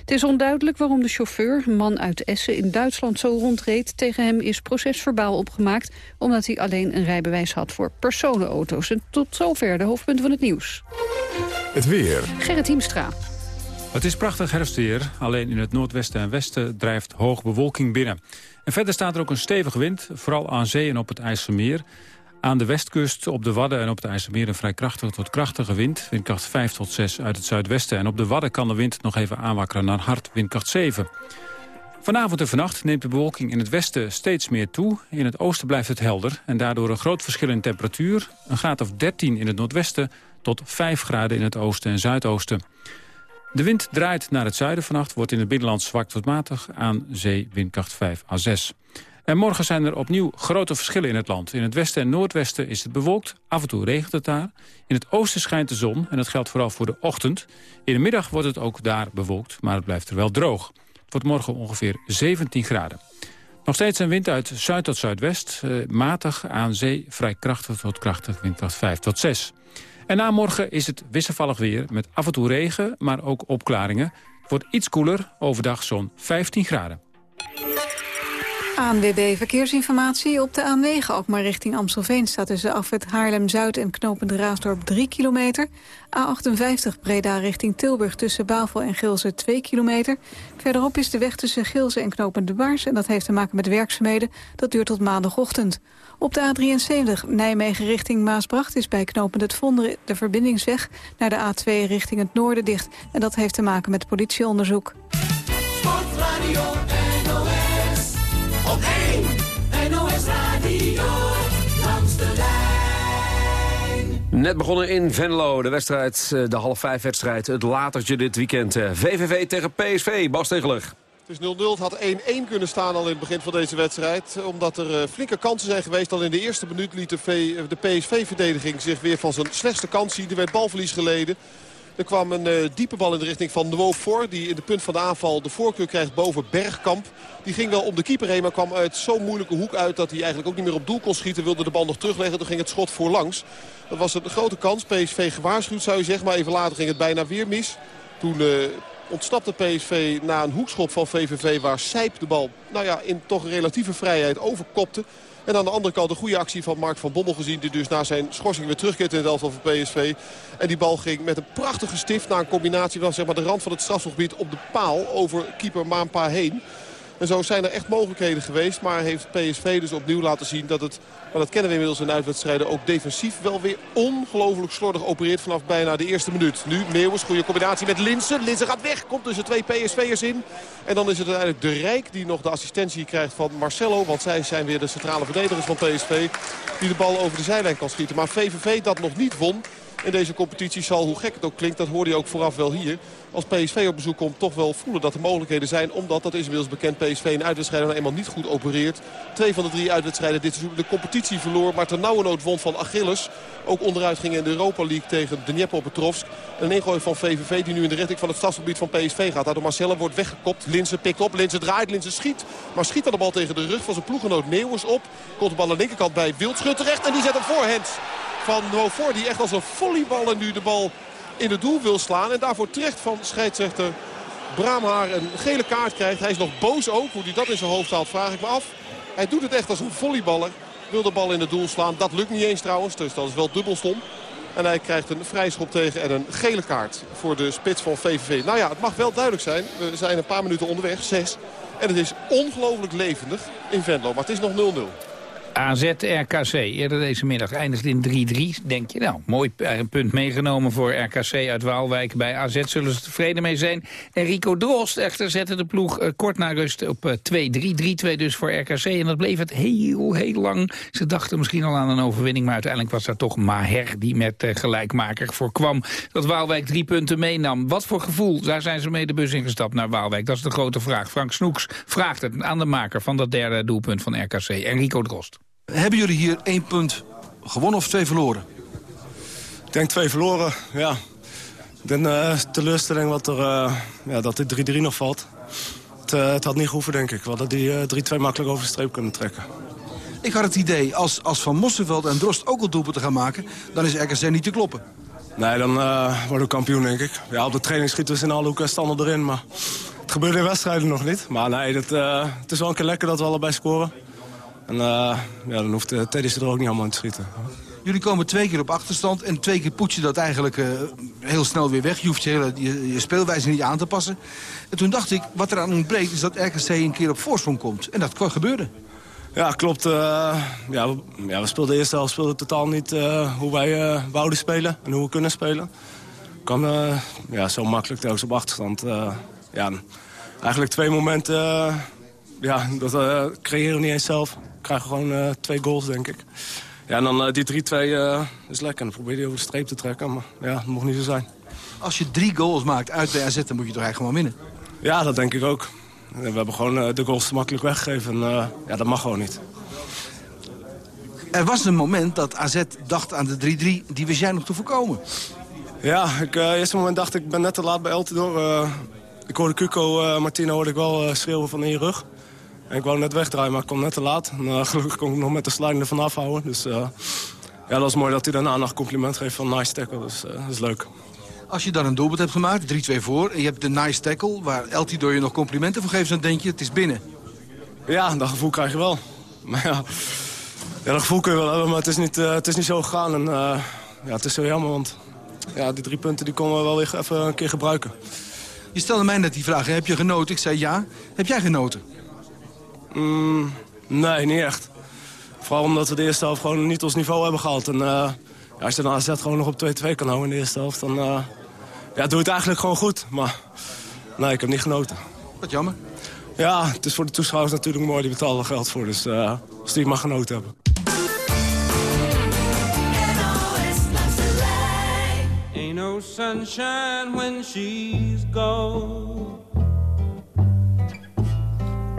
Het is onduidelijk waarom de chauffeur, een man uit Essen in Duitsland, zo rondreed. Tegen hem is procesverbaal opgemaakt... omdat hij alleen een rijbewijs had voor personenauto's. En tot zover de hoofdpunten van het nieuws. Het weer. Gerrit Hiemstra. Het is prachtig herfstweer, alleen in het noordwesten en westen drijft hoog bewolking binnen. En verder staat er ook een stevige wind, vooral aan zee en op het IJsselmeer. Aan de westkust, op de Wadden en op het IJsselmeer een vrij krachtige tot krachtige wind. Windkracht 5 tot 6 uit het zuidwesten. En op de Wadden kan de wind nog even aanwakkeren naar hard windkracht 7. Vanavond en vannacht neemt de bewolking in het westen steeds meer toe. In het oosten blijft het helder en daardoor een groot verschil in temperatuur. Een graad of 13 in het noordwesten tot 5 graden in het oosten en zuidoosten. De wind draait naar het zuiden vannacht, wordt in het binnenland zwak tot matig, aan zee windkracht 5 à 6. En morgen zijn er opnieuw grote verschillen in het land. In het westen en noordwesten is het bewolkt, af en toe regent het daar. In het oosten schijnt de zon en dat geldt vooral voor de ochtend. In de middag wordt het ook daar bewolkt, maar het blijft er wel droog. Het wordt morgen ongeveer 17 graden. Nog steeds een wind uit zuid tot zuidwest, eh, matig aan zee, vrij krachtig tot krachtig, windkracht 5 tot 6. En na morgen is het wisselvallig weer met af en toe regen, maar ook opklaringen. Het wordt iets koeler, overdag zo'n 15 graden. ANWB Verkeersinformatie op de A9, ook maar richting Amstelveen... staat tussen afwet Haarlem-Zuid en knopend Raasdorp 3 kilometer. A58 Breda richting Tilburg tussen Bavel en Gilze 2 kilometer. Verderop is de weg tussen Gilze en knopend De Baars... en dat heeft te maken met werkzaamheden. Dat duurt tot maandagochtend. Op de A73 Nijmegen richting Maasbracht is bij knopend het Vonderen... de verbindingsweg naar de A2 richting het noorden dicht. En dat heeft te maken met politieonderzoek. Sportradio Net begonnen in Venlo, de wedstrijd, eh, de half vijf wedstrijd. Het latertje dit weekend. eh, VVV tegen PSV, Bas Tegeler. Het is 0-0. Het had 1-1 kunnen staan al in het begin van deze wedstrijd. Omdat er eh, flinke kansen zijn geweest. Al in de eerste minuut liet de, de PSV-verdediging zich weer van zijn slechtste kans zien. Er werd balverlies geleden. Er kwam een uh, diepe bal in de richting van Nouveau voor. Die in de punt van de aanval de voorkeur krijgt boven Bergkamp. Die ging wel om de keeper heen, maar kwam uit zo'n moeilijke hoek uit... dat hij eigenlijk ook niet meer op doel kon schieten. Wilde de bal nog terugleggen, toen ging het schot voorlangs. Dat was een grote kans. PSV gewaarschuwd zou je zeggen, maar even later ging het bijna weer mis. Toen uh, ontsnapte PSV na een hoekschop van VVV... waar Sijp de bal nou ja, in toch relatieve vrijheid overkopte. En aan de andere kant een goede actie van Mark van Bommel gezien. Die dus na zijn schorsing weer terugkeert in het elftal van PSV. En die bal ging met een prachtige stift naar een combinatie van zeg maar, de rand van het strafgebied op de paal over keeper Maanpa heen. En zo zijn er echt mogelijkheden geweest. Maar heeft PSV dus opnieuw laten zien dat het, maar dat kennen we inmiddels in uitwedstrijden, ook defensief wel weer ongelooflijk slordig opereert vanaf bijna de eerste minuut. Nu Meeuwis, goede combinatie met Linsen. Linsen gaat weg, komt tussen twee PSV'ers in. En dan is het uiteindelijk de Rijk die nog de assistentie krijgt van Marcelo. Want zij zijn weer de centrale verdedigers van PSV die de bal over de zijlijn kan schieten. Maar VVV dat nog niet won in deze competitie zal, hoe gek het ook klinkt, dat hoorde je ook vooraf wel hier. Als PSV op bezoek komt, toch wel voelen dat er mogelijkheden zijn. Omdat, dat is inmiddels bekend, PSV in uitwedstrijden nou eenmaal niet goed opereert. Twee van de drie uitwedstrijden dit seizoen de competitie verloor. Maar nood won van Achilles. Ook onderuit ging in de Europa League tegen Dnepropetrovsk. En een ingooi van VVV die nu in de richting van het stadsgebied van PSV gaat. Daardoor Marcelle wordt weggekopt. Linsen pikt op. Linsen draait. Linsen schiet. Maar schiet dan de bal tegen de rug van zijn ploeggenoot Neeuwers op. Komt de bal aan de linkerkant bij Wildschut terecht. En die zet hem voorhand van Novoor. Die echt als een volleyballer nu de bal in het doel wil slaan. En daarvoor terecht van scheidsrechter Braamhaar een gele kaart krijgt. Hij is nog boos ook. Hoe hij dat in zijn hoofd haalt vraag ik me af. Hij doet het echt als een volleyballer. Wil de bal in het doel slaan. Dat lukt niet eens trouwens. Dus dat is wel dubbel stom. En hij krijgt een vrijschop tegen en een gele kaart voor de spits van VVV. Nou ja, het mag wel duidelijk zijn. We zijn een paar minuten onderweg, zes. En het is ongelooflijk levendig in Venlo. Maar het is nog 0-0. AZ-RKC. Eerder deze middag eindigt in 3-3. Denk je, nou, mooi punt meegenomen voor RKC uit Waalwijk. Bij AZ zullen ze tevreden mee zijn. En Rico Drost echter zette de ploeg uh, kort na rust op 2-3. Uh, 3-2 dus voor RKC. En dat bleef het heel, heel lang. Ze dachten misschien al aan een overwinning. Maar uiteindelijk was dat toch Maher die met uh, gelijkmaker voorkwam. Dat Waalwijk drie punten meenam. Wat voor gevoel? Daar zijn ze mee de bus ingestapt naar Waalwijk. Dat is de grote vraag. Frank Snoeks vraagt het aan de maker van dat derde doelpunt van RKC. En Rico Drost. Hebben jullie hier één punt gewonnen of twee verloren? Ik denk twee verloren, ja. Ik ben uh, teleurstelling wat er, uh, ja, dat dit 3-3 nog valt. Het, uh, het, had niet gehoeven, denk ik. We hadden die 3-2 makkelijk over de streep kunnen trekken. Ik had het idee, als, als Van Mosselveld en Drost ook al doelpunten gaan maken... dan is RKC niet te kloppen. Nee, dan worden we kampioen, denk ik. Ja, op de training schieten we in alle hoeken standaard erin, maar... Het gebeurt in wedstrijden nog niet. Maar nee, dat, het is wel een keer lekker dat we allebei scoren. En uh, ja, dan hoeft uh, Teddy's er ook niet allemaal in te schieten. Jullie komen twee keer op achterstand en twee keer poets je dat eigenlijk uh, heel snel weer weg. Je hoeft je, hele, je, je, speelwijze niet aan te passen. En toen dacht ik, wat er aan ontbreekt is dat RKC een keer op voorsprong komt. En dat gebeurde. Ja, klopt. ja, we, ja, we speelden eerst helft speelden totaal niet hoe wij wouden spelen en hoe we kunnen spelen. Kan ja, zo makkelijk telkens op achterstand. ja, eigenlijk twee momenten ja, dat creëren we niet eens zelf krijgen gewoon uh, twee goals, denk ik. Ja, en dan uh, die 3-2 uh, is lekker. Dan probeer je over de streep te trekken, maar ja, dat mocht niet zo zijn. Als je drie goals maakt uit bij AZ, dan moet je toch eigenlijk gewoon winnen? Ja, dat denk ik ook. We hebben gewoon de goals te makkelijk weggegeven. En, ja, dat mag gewoon niet. Er was een moment dat AZ dacht aan de 3-3. Die wist jij nog te voorkomen. Ja, ik, uh, eerste moment dacht ik, ben net te laat bij Eltidoor. Uh, ik hoorde Cuco, uh, Martino hoorde ik wel schreeuwen van in je rug. En ik wou net wegdraaien, maar ik kwam net te laat. En, uh, gelukkig kon ik nog met de sliding ervan afhouden. Dus uh, ja, dat is mooi dat hij daarna nog compliment geeft van nice tackle. Dus dat is leuk. Als je dan een doelpunt hebt gemaakt, 3-2 voor... en je hebt de nice tackle, waar Elti door je nog complimenten voor geeft... dan denk je, het is binnen. Ja, dat gevoel krijg je wel. *laughs* Maar ja, ja dat gevoel kun je wel hebben, maar het is niet, het is niet zo gegaan. En, ja, het is zo jammer, want ja, die drie punten die konden we wel weer even een keer gebruiken. Je stelde mij net die vraag, heb je genoten? Ik zei ja. Heb jij genoten? Mm, nee, niet echt. Vooral omdat we de eerste helft gewoon niet ons niveau hebben gehaald. En uh, als je dan AZ gewoon nog op 2-2 kan houden in de eerste helft... dan uh, ja, doe je het eigenlijk gewoon goed. Maar nee, ik heb niet genoten. Wat jammer. Ja, het is voor de toeschouwers natuurlijk mooi. Die betalen geld voor. Dus uh, als die maar genoten hebben. Ain't no sunshine when she's gone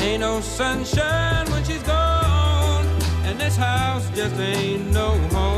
Ain't no sunshine when she's gone, and this house just ain't no home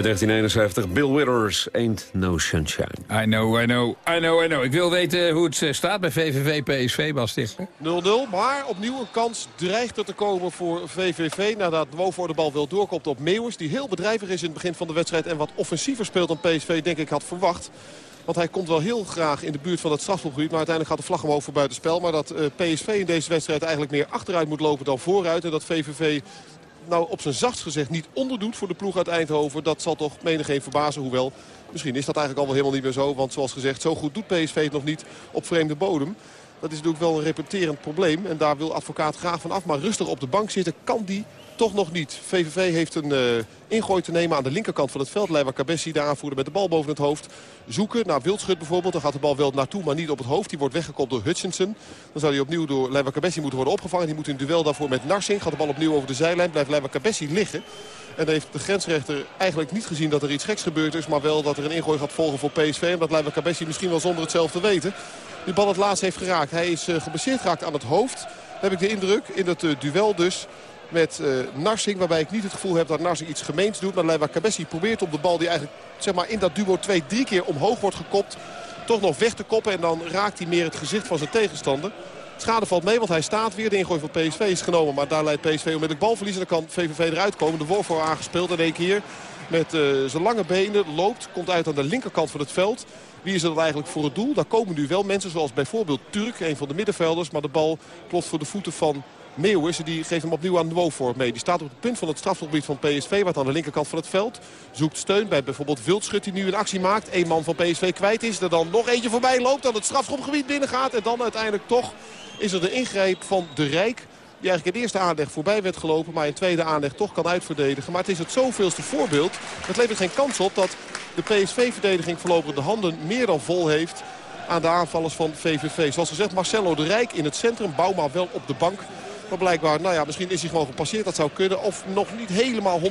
Uit 1971, Bill Withers, Ain't No Sunshine. I know, I know, I know, I know. Ik wil weten hoe het eh, staat bij VVV PSV, Bas Stichler. 0-0, maar opnieuw een kans dreigt er te komen voor VVV. Nadat Wofor de bal wel doorkomt op Meeuwers. Die heel bedrijvig is in het begin van de wedstrijd. En wat offensiever speelt dan PSV denk ik had verwacht. Want hij komt wel heel graag in de buurt van het strafschopgebied. Maar uiteindelijk gaat de vlag omhoog voor buitenspel. Maar dat eh, PSV in deze wedstrijd eigenlijk meer achteruit moet lopen dan vooruit. En dat VVV nou op zijn zachtst gezegd niet onderdoet voor de ploeg uit Eindhoven. Dat zal toch menigeen verbazen. Hoewel, misschien is dat eigenlijk al wel helemaal niet meer zo. Want zoals gezegd, zo goed doet PSV het nog niet op vreemde bodem. Dat is natuurlijk wel een repeterend probleem. En daar wil advocaat graag van af. Maar rustig op de bank zitten kan die toch nog niet. VVV heeft een uh, ingooi te nemen aan de linkerkant van het veld. Leiva Cabessi, de aanvoerder met de bal boven het hoofd. Zoeken naar Wildschut bijvoorbeeld. Dan gaat de bal wel naartoe, maar niet op het hoofd. Die wordt weggekopt door Hutchinson. Dan zou hij opnieuw door Leiva Cabessi moeten worden opgevangen. Die moet in duel daarvoor met Narsing. Gaat de bal opnieuw over de zijlijn. Blijft Leiva Cabessi liggen. En heeft de grensrechter eigenlijk niet gezien dat er iets geks gebeurd is. Maar wel dat er een ingooi gaat volgen voor PSV. En dat Leiva Cabessi misschien wel zonder hetzelfde weten. Die bal het laatst heeft geraakt. Hij is uh, geblesseerd geraakt aan het hoofd. Heb ik de indruk. In dat uh, duel dus met uh, Narsing. Waarbij ik niet het gevoel heb dat Narsing iets gemeens doet. Maar Leiva Cabessi probeert op de bal die eigenlijk zeg maar, in dat duo 2 drie keer omhoog wordt gekopt. Toch nog weg te koppen. En dan raakt hij meer het gezicht van zijn tegenstander. Schade valt mee, want hij staat weer. De ingooi van PSV is genomen. Maar daar leidt PSV onmiddellijk balverlies. En dan kan VVV eruit komen. De Wolf voor aangespeeld in één keer. Met uh, zijn lange benen loopt. Komt uit aan de linkerkant van het veld. Wie is er dan eigenlijk voor het doel? Daar komen nu wel mensen zoals bijvoorbeeld Turk. Een van de middenvelders. Maar de bal ploft voor de voeten van Meeuwis. Die geeft hem opnieuw aan Nwofor mee. Die staat op het punt van het strafgebied van PSV. Wat aan de linkerkant van het veld. Zoekt steun bij bijvoorbeeld Wildschut die nu een actie maakt. Eén man van PSV kwijt is. Er dan nog eentje voorbij loopt. Dan het strafschopgebied binnengaat. En dan uiteindelijk toch is er de ingreep van de Rijk. Die eigenlijk in eerste aanleg voorbij werd gelopen. Maar in tweede aanleg toch kan uitverdedigen. Maar het is het zoveelste voorbeeld. Het levert geen kans op dat de PSV-verdediging voorlopig de handen meer dan vol heeft aan de aanvallers van VVV. Zoals gezegd Marcelo de Rijk in het centrum. Bouma wel op de bank. Maar blijkbaar, nou ja, misschien is hij gewoon gepasseerd. Dat zou kunnen. Of nog niet helemaal 100%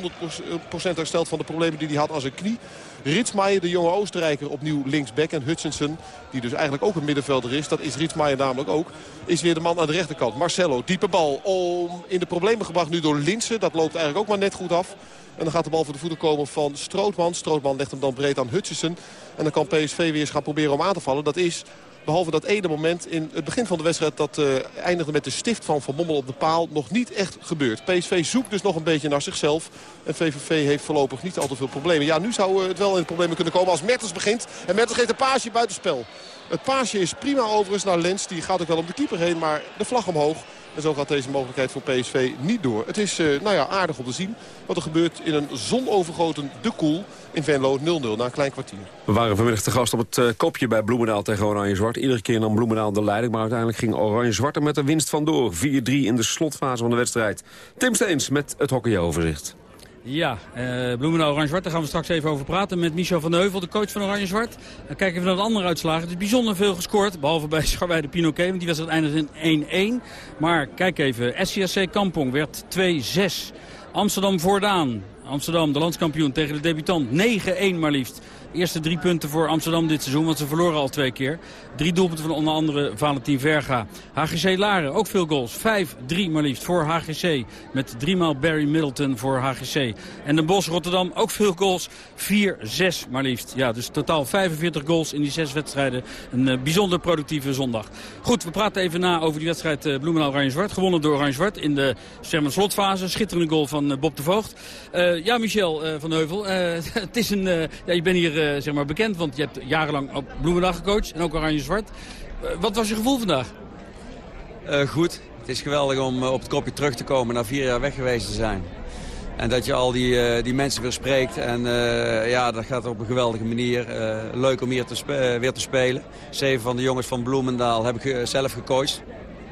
hersteld van de problemen die hij had aan zijn knie. Ritsmaier, de jonge Oostenrijker, opnieuw linksback. En Hutchinson, die dus eigenlijk ook een middenvelder is. Dat is Ritsmaier namelijk ook. Is weer de man aan de rechterkant. Marcelo, diepe bal. Om in de problemen gebracht nu door Linsen. Dat loopt eigenlijk ook maar net goed af. En dan gaat de bal voor de voeten komen van Strootman. Strootman legt hem dan breed aan Hutchinson. En dan kan PSV weer eens gaan proberen om aan te vallen. Dat is Behalve dat ene moment in het begin van de wedstrijd... dat uh, eindigde met de stift van Van Bommel op de paal. Nog niet echt gebeurd. PSV zoekt dus nog een beetje naar zichzelf. En VVV heeft voorlopig niet al te veel problemen. Ja, nu zou het wel in problemen kunnen komen als Mertens begint. En Mertens geeft een paasje buitenspel. Het paasje is prima overigens naar Lens. Die gaat ook wel om de keeper heen. Maar de vlag omhoog. En zo gaat deze mogelijkheid voor PSV niet door. Het is uh, nou ja, aardig om te zien wat er gebeurt in een zonovergoten De Koel in Venlo 0-0 na een klein kwartier. We waren vanmiddag te gast op het uh, kopje bij Bloemendaal tegen Oranje-Zwart. Iedere keer nam Bloemendaal de leiding, maar uiteindelijk ging Oranje-Zwart er met de winst vandoor. 4-3 in de slotfase van de wedstrijd. Tim Steens met het hockeyoverzicht. Ja, uh, Bloemendaal Oranje-Zwart, daar gaan we straks even over praten met Michel van Heuvel, de coach van Oranje-Zwart. Dan kijken we naar de andere uitslagen. Het is bijzonder veel gescoord, behalve bij *laughs* Scharweide Pinoquet, want die wedstrijd eindigde in 1-1. Maar kijk even, SCSC Kampong werd 2-6. Amsterdam Voordaan, Amsterdam, de landskampioen tegen de debutant, 9-1 maar liefst. Eerste drie punten voor Amsterdam dit seizoen, want ze verloren al twee keer. Drie doelpunten van onder andere Valentin Verga. HGC Laren, ook veel goals. 5-3 maar liefst voor HGC. Met driemaal Barry Middleton voor HGC. En de Bos Rotterdam, ook veel goals. 4-6 maar liefst. Ja, dus totaal 45 goals in die zes wedstrijden. Een uh, bijzonder productieve zondag. Goed, we praten even na over die wedstrijd uh, Bloemendaal Oranje-Zwart. Gewonnen door Oranje-Zwart in de zeg slotfase. Schitterende goal van uh, Bob de Voogd. ja, Michel van Heuvel. *laughs* het is een, ja, je bent hier zeg maar bekend, want je hebt jarenlang op Bloemendaal gecoacht. En ook Oranje-Zwart. wat was je gevoel vandaag? goed. Het is geweldig om op het kopje terug te komen na vier jaar weg geweest te zijn. En dat je al die, uh, die mensen weer spreekt. En uh, ja, dat gaat op een geweldige manier. Uh, leuk om hier te weer te spelen. Zeven van de jongens van Bloemendaal heb ik zelf gecoacht.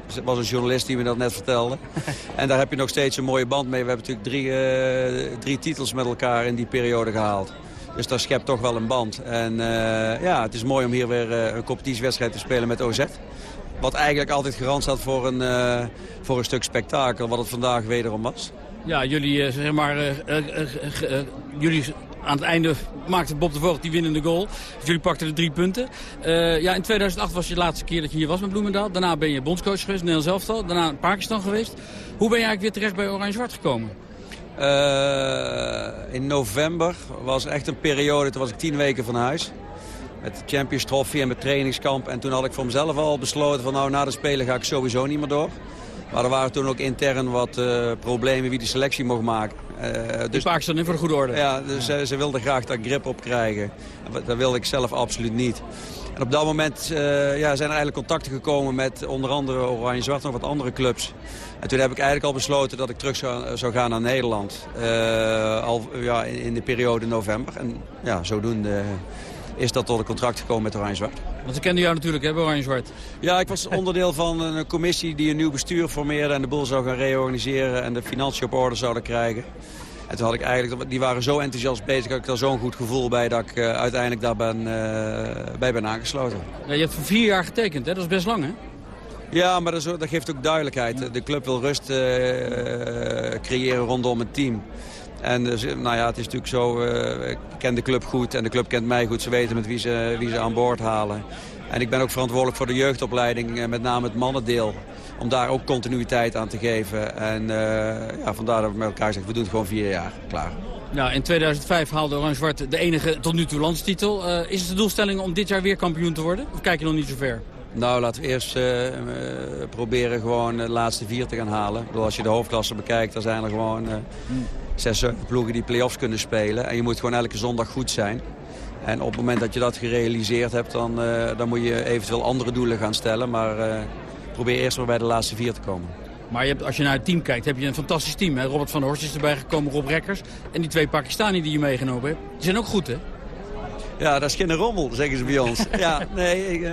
Dus het was een journalist die me dat net vertelde. *laughs* en daar heb je nog steeds een mooie band mee. We hebben natuurlijk drie, drie titels met elkaar in die periode gehaald. Dus dat schept toch wel een band. En ja, het is mooi om hier weer een competitiewedstrijd te spelen met OZ. Wat eigenlijk altijd garant staat voor een, voor een stuk spektakel. Wat het vandaag wederom was. Ja, jullie, zeg maar, jullie aan het einde maakte Bob de Voogd die winnende goal. Dus jullie pakten de drie punten. ja, in 2008 was je de laatste keer dat je hier was met Bloemendaal. Daarna ben je bondscoach geweest, Nederlands elftal. Daarna Pakistan geweest. Hoe ben je eigenlijk weer terecht bij Oranje-Zwart gekomen? In november was echt een periode, toen was ik tien weken van huis. Met de Champions Trophy en met trainingskamp. En toen had ik voor mezelf al besloten van nou na de Spelen ga ik sowieso niet meer door. Maar er waren toen ook intern wat uh, problemen wie de selectie mocht maken. Uh, dus Pakistan in voor de goede orde. Ja, dus ja. Ze, ze, wilden graag daar grip op krijgen. Dat wilde ik zelf absoluut niet. En op dat moment uh, ja, zijn er eigenlijk contacten gekomen met onder andere Oranje Zwart en wat andere clubs. En toen heb ik eigenlijk al besloten dat ik terug zou, zou gaan naar Nederland. al ja, in, in, de periode november. En ja, zodoende is dat tot een contract gekomen met Oranje Zwart. Want ze kenden jou natuurlijk, hè, Oranje Zwart? Ja, ik was onderdeel van een commissie die een nieuw bestuur formeerde... en de boel zou gaan reorganiseren en de financiën op orde zouden krijgen. En toen had ik eigenlijk, die waren zo enthousiast bezig, had ik daar zo'n goed gevoel bij dat ik uh, uiteindelijk daar ben, uh, bij ben aangesloten. Ja, je hebt voor vier jaar getekend, hè? dat is best lang hè? Ja, maar dat, is, dat geeft ook duidelijkheid. De club wil rust uh, creëren rondom het team. En dus, nou ja, het is natuurlijk zo, ik ken de club goed en de club kent mij goed. Ze weten met wie ze, wie ze aan boord halen. En ik ben ook verantwoordelijk voor de jeugdopleiding, met name het mannendeel. Om daar ook continuïteit aan te geven. En uh, ja, vandaar dat we met elkaar zeggen, we doen het gewoon vier jaar. Klaar. Nou, in 2005 haalde Oranje-Zwart de enige tot nu toe landstitel. Uh, is het de doelstelling om dit jaar weer kampioen te worden? Of kijk je nog niet zo ver? Nou, laten we eerst uh, uh, proberen gewoon de laatste vier te gaan halen. Ik bedoel, als je de hoofdklasse bekijkt, dan zijn er gewoon zes ploegen die play-offs kunnen spelen. En je moet gewoon elke zondag goed zijn. En op het moment dat je dat gerealiseerd hebt, dan, dan moet je eventueel andere doelen gaan stellen. Maar probeer eerst maar bij de laatste vier te komen. Maar je hebt, als je naar het team kijkt, heb je een fantastisch team. Hè? Robert van der Horst is erbij gekomen, Rob Rekkers. En die twee Pakistani die je meegenomen hebt, die zijn ook goed, hè? Ja, dat is geen rommel, zeggen ze bij ons. *laughs* ja, nee, ik, uh,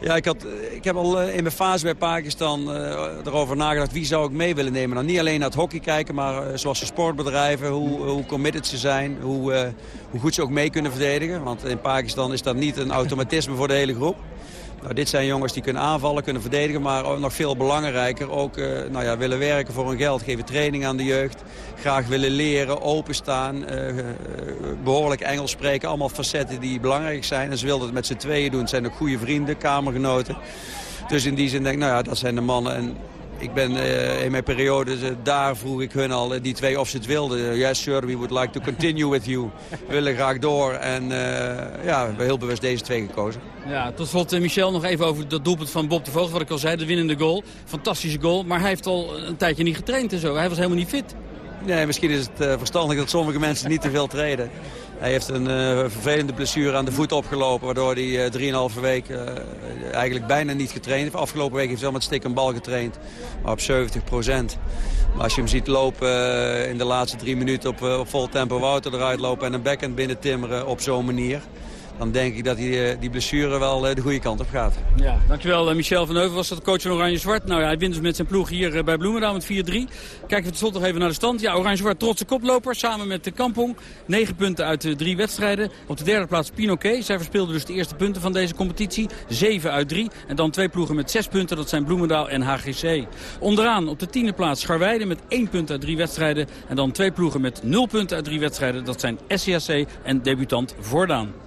ja. ik, had, ik heb al uh, in mijn fase bij Pakistan uh, erover nagedacht... wie zou ik mee willen nemen. Nou, niet alleen naar het hockey kijken, maar zoals de sportbedrijven... hoe, hoe committed ze zijn, hoe, hoe goed ze ook mee kunnen verdedigen. Want in Pakistan is dat niet een automatisme voor de hele groep. Nou, dit zijn jongens die kunnen aanvallen, kunnen verdedigen, maar ook nog veel belangrijker ook uh, nou ja, willen werken voor hun geld, geven training aan de jeugd, graag willen leren, openstaan, uh, behoorlijk Engels spreken, allemaal facetten die belangrijk zijn. En ze wilden het met z'n tweeën doen, het zijn ook goede vrienden, kamergenoten. Dus in die zin denk ik, nou ja, dat zijn de mannen. En ik ben uh, in mijn periode, uh, daar vroeg ik hun al, uh, die twee of ze het wilden. yes sir, we would like to continue with you. We willen graag door. En ja, we hebben heel bewust deze twee gekozen. Ja, tot slot Michel nog even over dat doelpunt van Bob de Voogd. Wat ik al zei, de winnende goal. Fantastische goal. Maar hij heeft al een tijdje niet getraind en zo. Hij was helemaal niet fit. Nee, misschien is het verstandig dat sommige mensen niet te veel trainen. Hij heeft een uh, vervelende blessure aan de voet opgelopen... waardoor hij uh, 3,5 week uh, eigenlijk bijna niet getraind heeft. Afgelopen week heeft hij wel met stik en bal getraind, maar op 70 procent. Maar als je hem ziet lopen in de laatste drie minuten op, op vol tempo... Wouter eruit lopen en een backhand binnen timmeren op zo'n manier... dan denk ik dat die, eh, die blessure wel eh, de goede kant op gaat. Ja, dankjewel uh, Michel van Heuvel was dat coach van Oranje-Zwart. Nou ja, hij wint dus met zijn ploeg hier bij Bloemendaal met 4-3. Kijken we tot nog even naar de stand. Ja, Oranje-Zwart trotse koploper samen met de Kampong. 9 punten uit de drie wedstrijden. Op de derde plaats Pinoquet. Zij verspeelden dus de eerste punten van deze competitie. 7 uit 3. En dan twee ploegen met 6 punten. Dat zijn Bloemendaal en HGC. Onderaan op de tiende plaats Scharweide met 1 punt uit drie wedstrijden. En dan twee ploegen met 0 punten uit drie wedstrijden. Dat zijn SCAC en debutant Voordaan.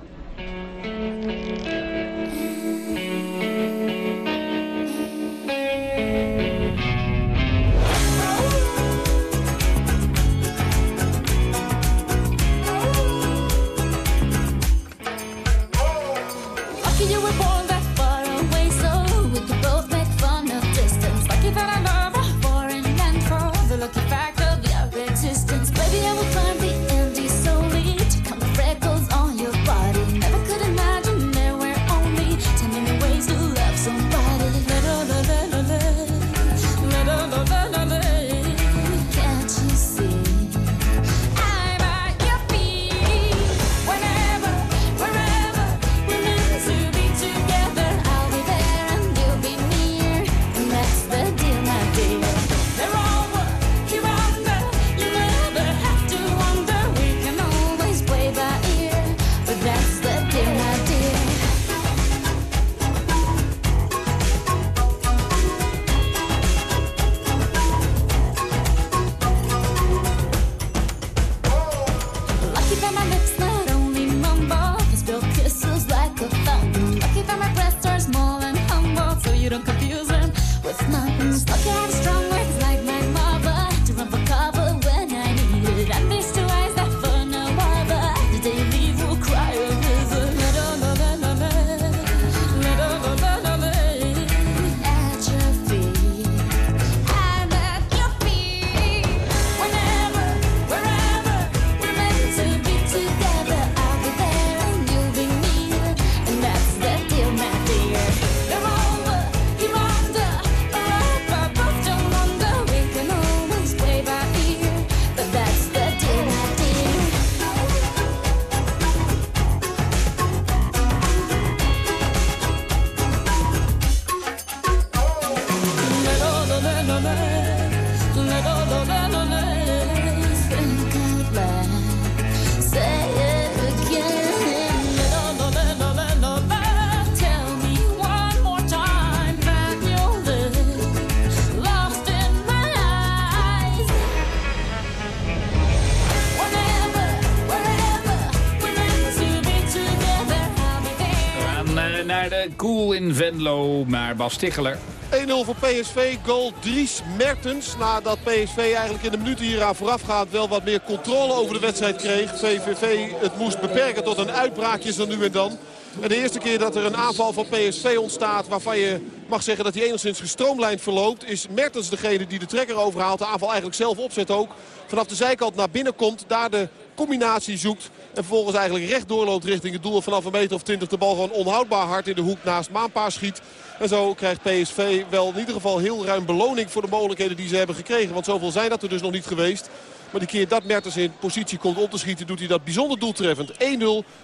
Bas Ticheler. 1-0 voor PSV, goal Dries Mertens. Nadat PSV eigenlijk in de minuten hieraan voorafgaand wel wat meer controle over de wedstrijd kreeg. VVV het moest beperken tot een uitbraakje zo nu en dan. En de eerste keer dat er een aanval van PSV ontstaat waarvan je mag zeggen dat hij enigszins gestroomlijnd verloopt... is Mertens degene die de trekker overhaalt. De aanval eigenlijk zelf opzet ook. Vanaf de zijkant naar binnen komt. Daar de combinatie zoekt. En vervolgens eigenlijk recht doorloopt richting het doel. Vanaf een meter of twintig de bal gewoon onhoudbaar hard in de hoek naast Maanpaar schiet. En zo krijgt PSV wel in ieder geval heel ruim beloning voor de mogelijkheden die ze hebben gekregen. Want zoveel zijn dat er dus nog niet geweest. Maar die keer dat Mertens in positie komt om te schieten doet hij dat bijzonder doeltreffend. 1-0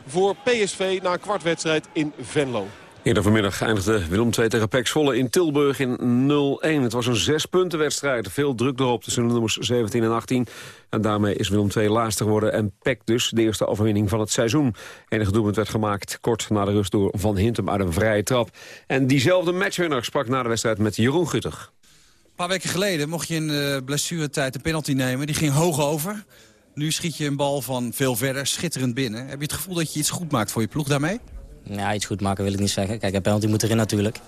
voor PSV na een kwartwedstrijd in Venlo. Eerder vanmiddag eindigde Willem II tegen Pek Zwolle in Tilburg in 0-1. Het was een zespuntenwedstrijd. Veel druk erop tussen de nummers 17 en 18. En daarmee is Willem II laatste geworden en Pek dus de eerste overwinning van het seizoen. Enige doelpunt werd gemaakt kort na de rust door Van Hintem uit een vrije trap. En diezelfde matchwinner sprak na de wedstrijd met Jeroen Guttig. Een paar weken geleden mocht je in de blessuretijd een penalty nemen. Die ging hoog over. Nu schiet je een bal van veel verder, schitterend binnen. Heb je het gevoel dat je iets goed maakt voor je ploeg daarmee? Ja, iets goed maken wil ik niet zeggen. Kijk, een penalty moet erin natuurlijk.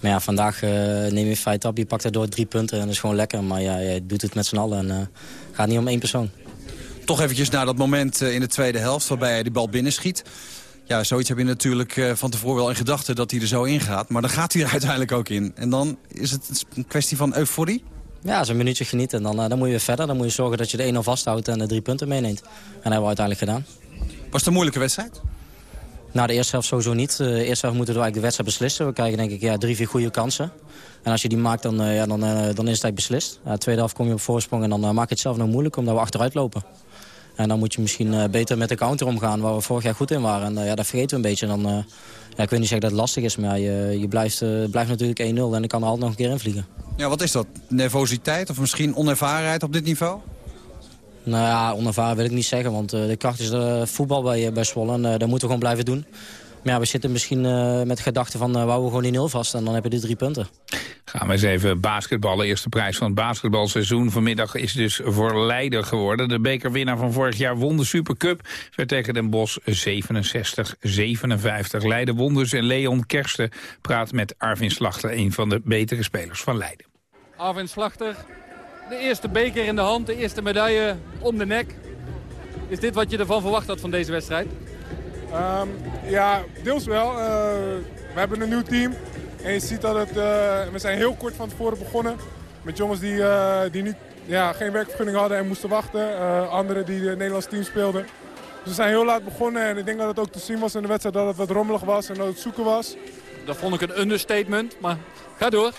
Maar ja, vandaag uh, neem je feit op. Je pakt er door drie punten en dat is gewoon lekker. Maar ja, je doet het met z'n allen en uh, gaat niet om één persoon. Toch eventjes naar dat moment uh, in de tweede helft waarbij hij die bal binnenschiet. Ja, zoiets heb je natuurlijk van tevoren wel in gedachten dat hij er zo in gaat. Maar dan gaat hij er *laughs* uiteindelijk ook in. En dan is het een kwestie van euforie? Ja, een minuutje genieten. Dan, dan moet je weer verder. Dan moet je zorgen dat je de 1-0 vasthoudt en de drie punten meeneemt. En dat hebben we uiteindelijk gedaan. Was het een moeilijke wedstrijd? Nou, de eerste helft sowieso niet. De eerste helft moeten we eigenlijk de wedstrijd beslissen. We krijgen denk ik ja, drie, vier goede kansen. En als je die maakt, dan, ja, dan, dan is het eigenlijk beslist. De tweede helft kom je op voorsprong en dan maak je het zelf nog moeilijk omdat we achteruit lopen. En dan moet je misschien eh, beter met de counter omgaan, waar we vorig jaar goed in waren. En eh, ja, dat vergeten we een beetje. Dan, eh, ja, ik weet niet zeggen dat het lastig is, maar je, je blijft, eh, blijft natuurlijk 1-0 en ik kan er altijd nog een keer invliegen. Ja, wat is dat? Nervositeit of misschien onervarenheid op dit niveau? Nou ja, onervaren wil ik niet zeggen, want eh, de kracht is er voetbal bij, bij Zwolle. En eh, dat moeten we gewoon blijven doen. Maar ja, we zitten misschien eh, met de gedachte van, uh, we gewoon die nul vast en dan heb je de drie punten. Gaan we eens even basketballen. Eerste prijs van het basketbalseizoen. Vanmiddag is dus voor Leiden geworden. De bekerwinnaar van vorig jaar won de Supercup. Werd tegen Den Bosch 67-57. Leiden won dus en Leon Kersten praat met Arvin Slachter... een van de betere spelers van Leiden. Arvin Slachter, de eerste beker in de hand, de eerste medaille om de nek. Is dit wat je ervan verwacht had van deze wedstrijd? Um, ja, deels wel. Uh, we hebben een nieuw team. En je ziet dat het, uh, we zijn heel kort van tevoren begonnen. Met jongens die, uh, die niet, ja, geen werkvergunning hadden en moesten wachten. anderen die het Nederlands team speelden. Dus we zijn heel laat begonnen. En ik denk dat het ook te zien was in de wedstrijd dat het wat rommelig was en dat het zoeken was. Dat vond ik een understatement, maar ga door.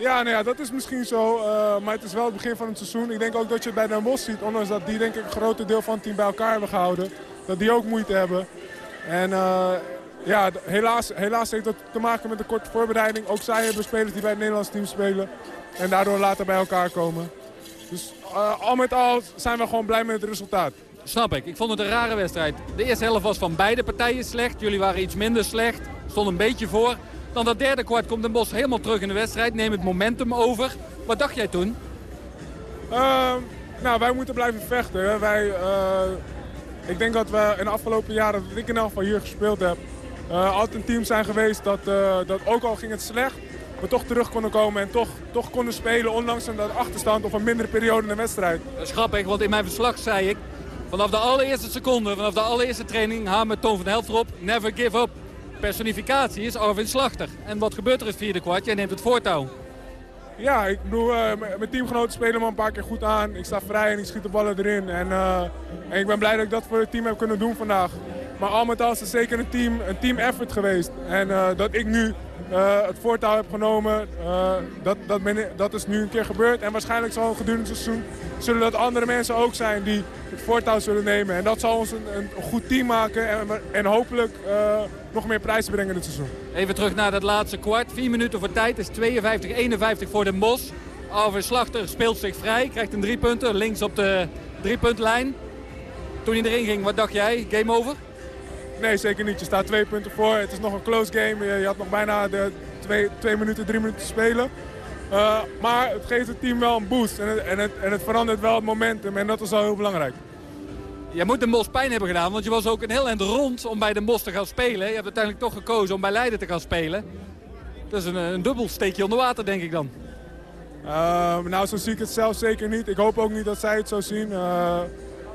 Ja, nou ja, dat is misschien zo. maar het is wel het begin van het seizoen. Ik denk ook dat je het bij Den Bosch ziet. Ondanks dat die denk ik een groot deel van het team bij elkaar hebben gehouden. Dat die ook moeite hebben. En uh, ja, helaas, helaas heeft dat te maken met een korte voorbereiding. Ook zij hebben spelers die bij het Nederlands team spelen. En daardoor later bij elkaar komen. Dus uh, al met al zijn we gewoon blij met het resultaat. Snap ik. Ik vond het een rare wedstrijd. De eerste helft was van beide partijen slecht. Jullie waren iets minder slecht. Stond een beetje voor. Dan dat derde kwart komt Den Bos helemaal terug in de wedstrijd. Neemt het momentum over. Wat dacht jij toen? Uh, nou, wij moeten blijven vechten. Hè. Wij... Uh, ik denk dat we in de afgelopen jaren, dat ik in elk geval hier gespeeld heb, uh, altijd een team zijn geweest dat, uh, dat ook al ging het slecht, we toch terug konden komen en toch, toch konden spelen ondanks een achterstand of een mindere periode in de wedstrijd. Dat is grappig, want in mijn verslag zei ik, vanaf de allereerste seconde, vanaf de allereerste training, we Toon van Helft erop, never give up. Personificatie is Arvin Slachter. En wat gebeurt er in het vierde kwart? Jij neemt het voortouw. Ja, ik bedoel, uh, mijn teamgenoten spelen me een paar keer goed aan. Ik sta vrij en ik schiet de ballen erin. En, uh, en ik ben blij dat ik dat voor het team heb kunnen doen vandaag. Maar al met al is het zeker een team, een team effort geweest. En uh, dat ik nu het voortouw heb genomen, dat, dat, ben, dat is nu een keer gebeurd. En waarschijnlijk zal gedurende het seizoen zullen dat andere mensen ook zijn die het voortouw zullen nemen. En dat zal ons een, een goed team maken en, en hopelijk nog meer prijzen brengen dit seizoen. Even terug naar dat laatste kwart. Vier minuten voor tijd. is 52-51 voor Den Bosch. Alver Slachter speelt zich vrij. Krijgt een drie punten. Links op de driepuntlijn. Toen hij erin ging, wat dacht jij? Game over? Nee, zeker niet. Je staat twee punten voor. Het is nog een close game. Je had nog bijna de twee, twee minuten, drie minuten te spelen. Uh, maar het geeft het team wel een boost. En het, en, het, en het verandert wel het momentum. En dat is wel heel belangrijk. Jij moet de Bos pijn hebben gedaan, want je was ook een heel eind rond om bij de Bos te gaan spelen. Je hebt uiteindelijk toch gekozen om bij Leiden te gaan spelen. Dat is een, een dubbel steekje onder water, denk ik dan. Uh, nou, zo zie ik het zelf zeker niet. Ik hoop ook niet dat zij het zo zien. Uh,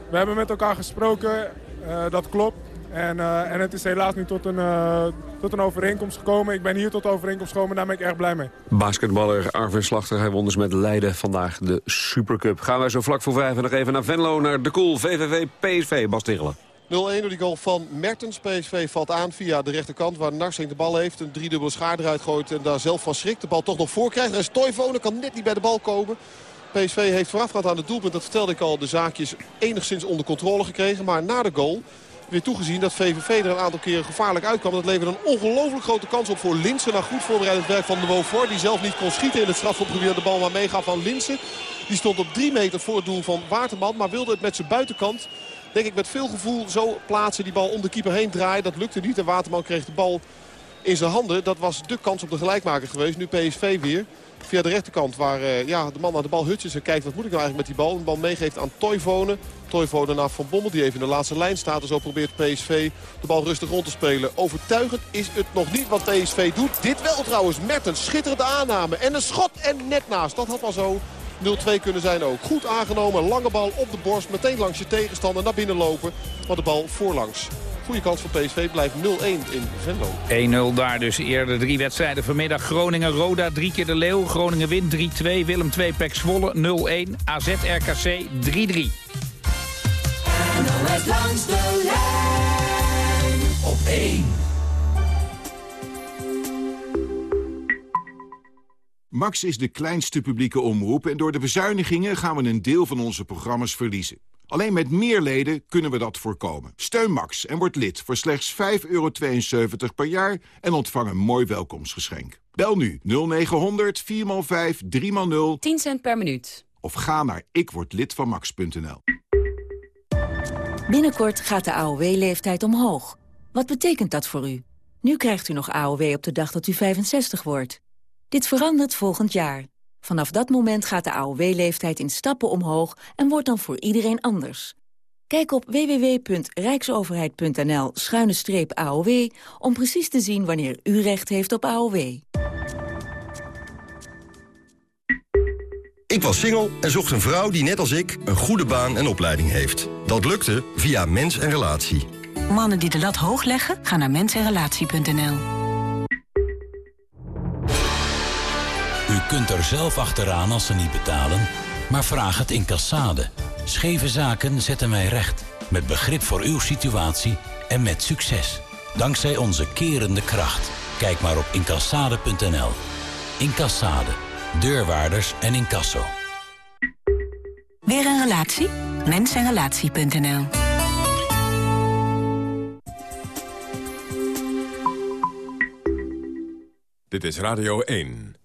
we hebben met elkaar gesproken, uh, dat klopt. En, uh, en het is helaas nu tot een, uh, tot een overeenkomst gekomen. Ik ben hier tot de overeenkomst gekomen, daar ben ik erg blij mee. Basketballer Arvin Slachter, hij won dus met Leiden vandaag de Supercup. Gaan wij zo vlak voor vijf en nog even naar Venlo, naar de Koel, VVV, PSV, Bas Tichelen. 0-1 door die goal van Mertens. PSV valt aan via de rechterkant waar Narsing de bal heeft. Een driedubbele schaar eruit gooit en daar zelf van schrikt. De bal toch nog voor krijgt. Er is Toivonen, kan net niet bij de bal komen. PSV heeft voorafgaand aan het doelpunt, dat vertelde ik al, de zaakjes enigszins onder controle gekregen. Maar na de goal weer toegezien dat VVV er een aantal keren gevaarlijk uitkwam. Dat leverde een ongelooflijk grote kans op voor Linsen. Na goed voorbereidend werk van de Wofor. Die zelf niet kon schieten in het strafschopgebied. De bal maar meegaf van Linsen. Die stond op drie meter voor het doel van Waterman. Maar wilde het met zijn buitenkant, denk ik met veel gevoel, zo plaatsen. Die bal om de keeper heen draaien. Dat lukte niet. En Waterman kreeg de bal in zijn handen. Dat was de kans op de gelijkmaker geweest. Nu PSV weer. Via de rechterkant waar uh, ja, de man aan de bal Hutjes en kijkt wat moet ik nou eigenlijk met die bal. De bal meegeeft aan Toivonen. Toivonen naar Van Bommel die even in de laatste lijn staat. En zo probeert PSV de bal rustig rond te spelen. Overtuigend is het nog niet wat PSV doet. Dit wel trouwens. Mertens schitterende aanname. En een schot en net naast. Dat had wel zo 0-2 kunnen zijn ook. Goed aangenomen. Lange bal op de borst. Meteen langs je tegenstander naar binnen lopen. Maar de bal voorlangs. Goede kans voor PSV blijft 0-1 in Venlo. 1-0 daar dus eerder drie wedstrijden vanmiddag. Groningen-Roda, drie keer de Leeuw. Groningen wint 3-2. Willem 2, Pek Zwolle 0-1. AZ-RKC 3-3. NOS langs de lijn op 1. Max is de kleinste publieke omroep en door de bezuinigingen gaan we een deel van onze programma's verliezen. Alleen met meer leden kunnen we dat voorkomen. Steun Max en word lid voor slechts 5,72 per jaar... en ontvang een mooi welkomstgeschenk. Bel nu 0900 4x5 3x0 10 cent per minuut. of ga naar ikwordlidvanmax.nl. Binnenkort gaat de AOW-leeftijd omhoog. Wat betekent dat voor u? Nu krijgt u nog AOW op de dag dat u 65 wordt. Dit verandert volgend jaar. Vanaf dat moment gaat de AOW-leeftijd in stappen omhoog... en wordt dan voor iedereen anders. Kijk op www.rijksoverheid.nl-aow... om precies te zien wanneer u recht heeft op AOW. Ik was single en zocht een vrouw die net als ik een goede baan en opleiding heeft. Dat lukte via Mens en Relatie. Mannen die de lat hoog leggen, gaan naar mensenrelatie.nl. U kunt er zelf achteraan als ze niet betalen, maar vraag het in Cassade. Scheve zaken zetten wij recht. Met begrip voor uw situatie en met succes. Dankzij onze kerende kracht. Kijk maar op incassade.nl. Incassade. Deurwaarders en incasso. Weer een relatie? Mensenrelatie.nl Dit is Radio 1.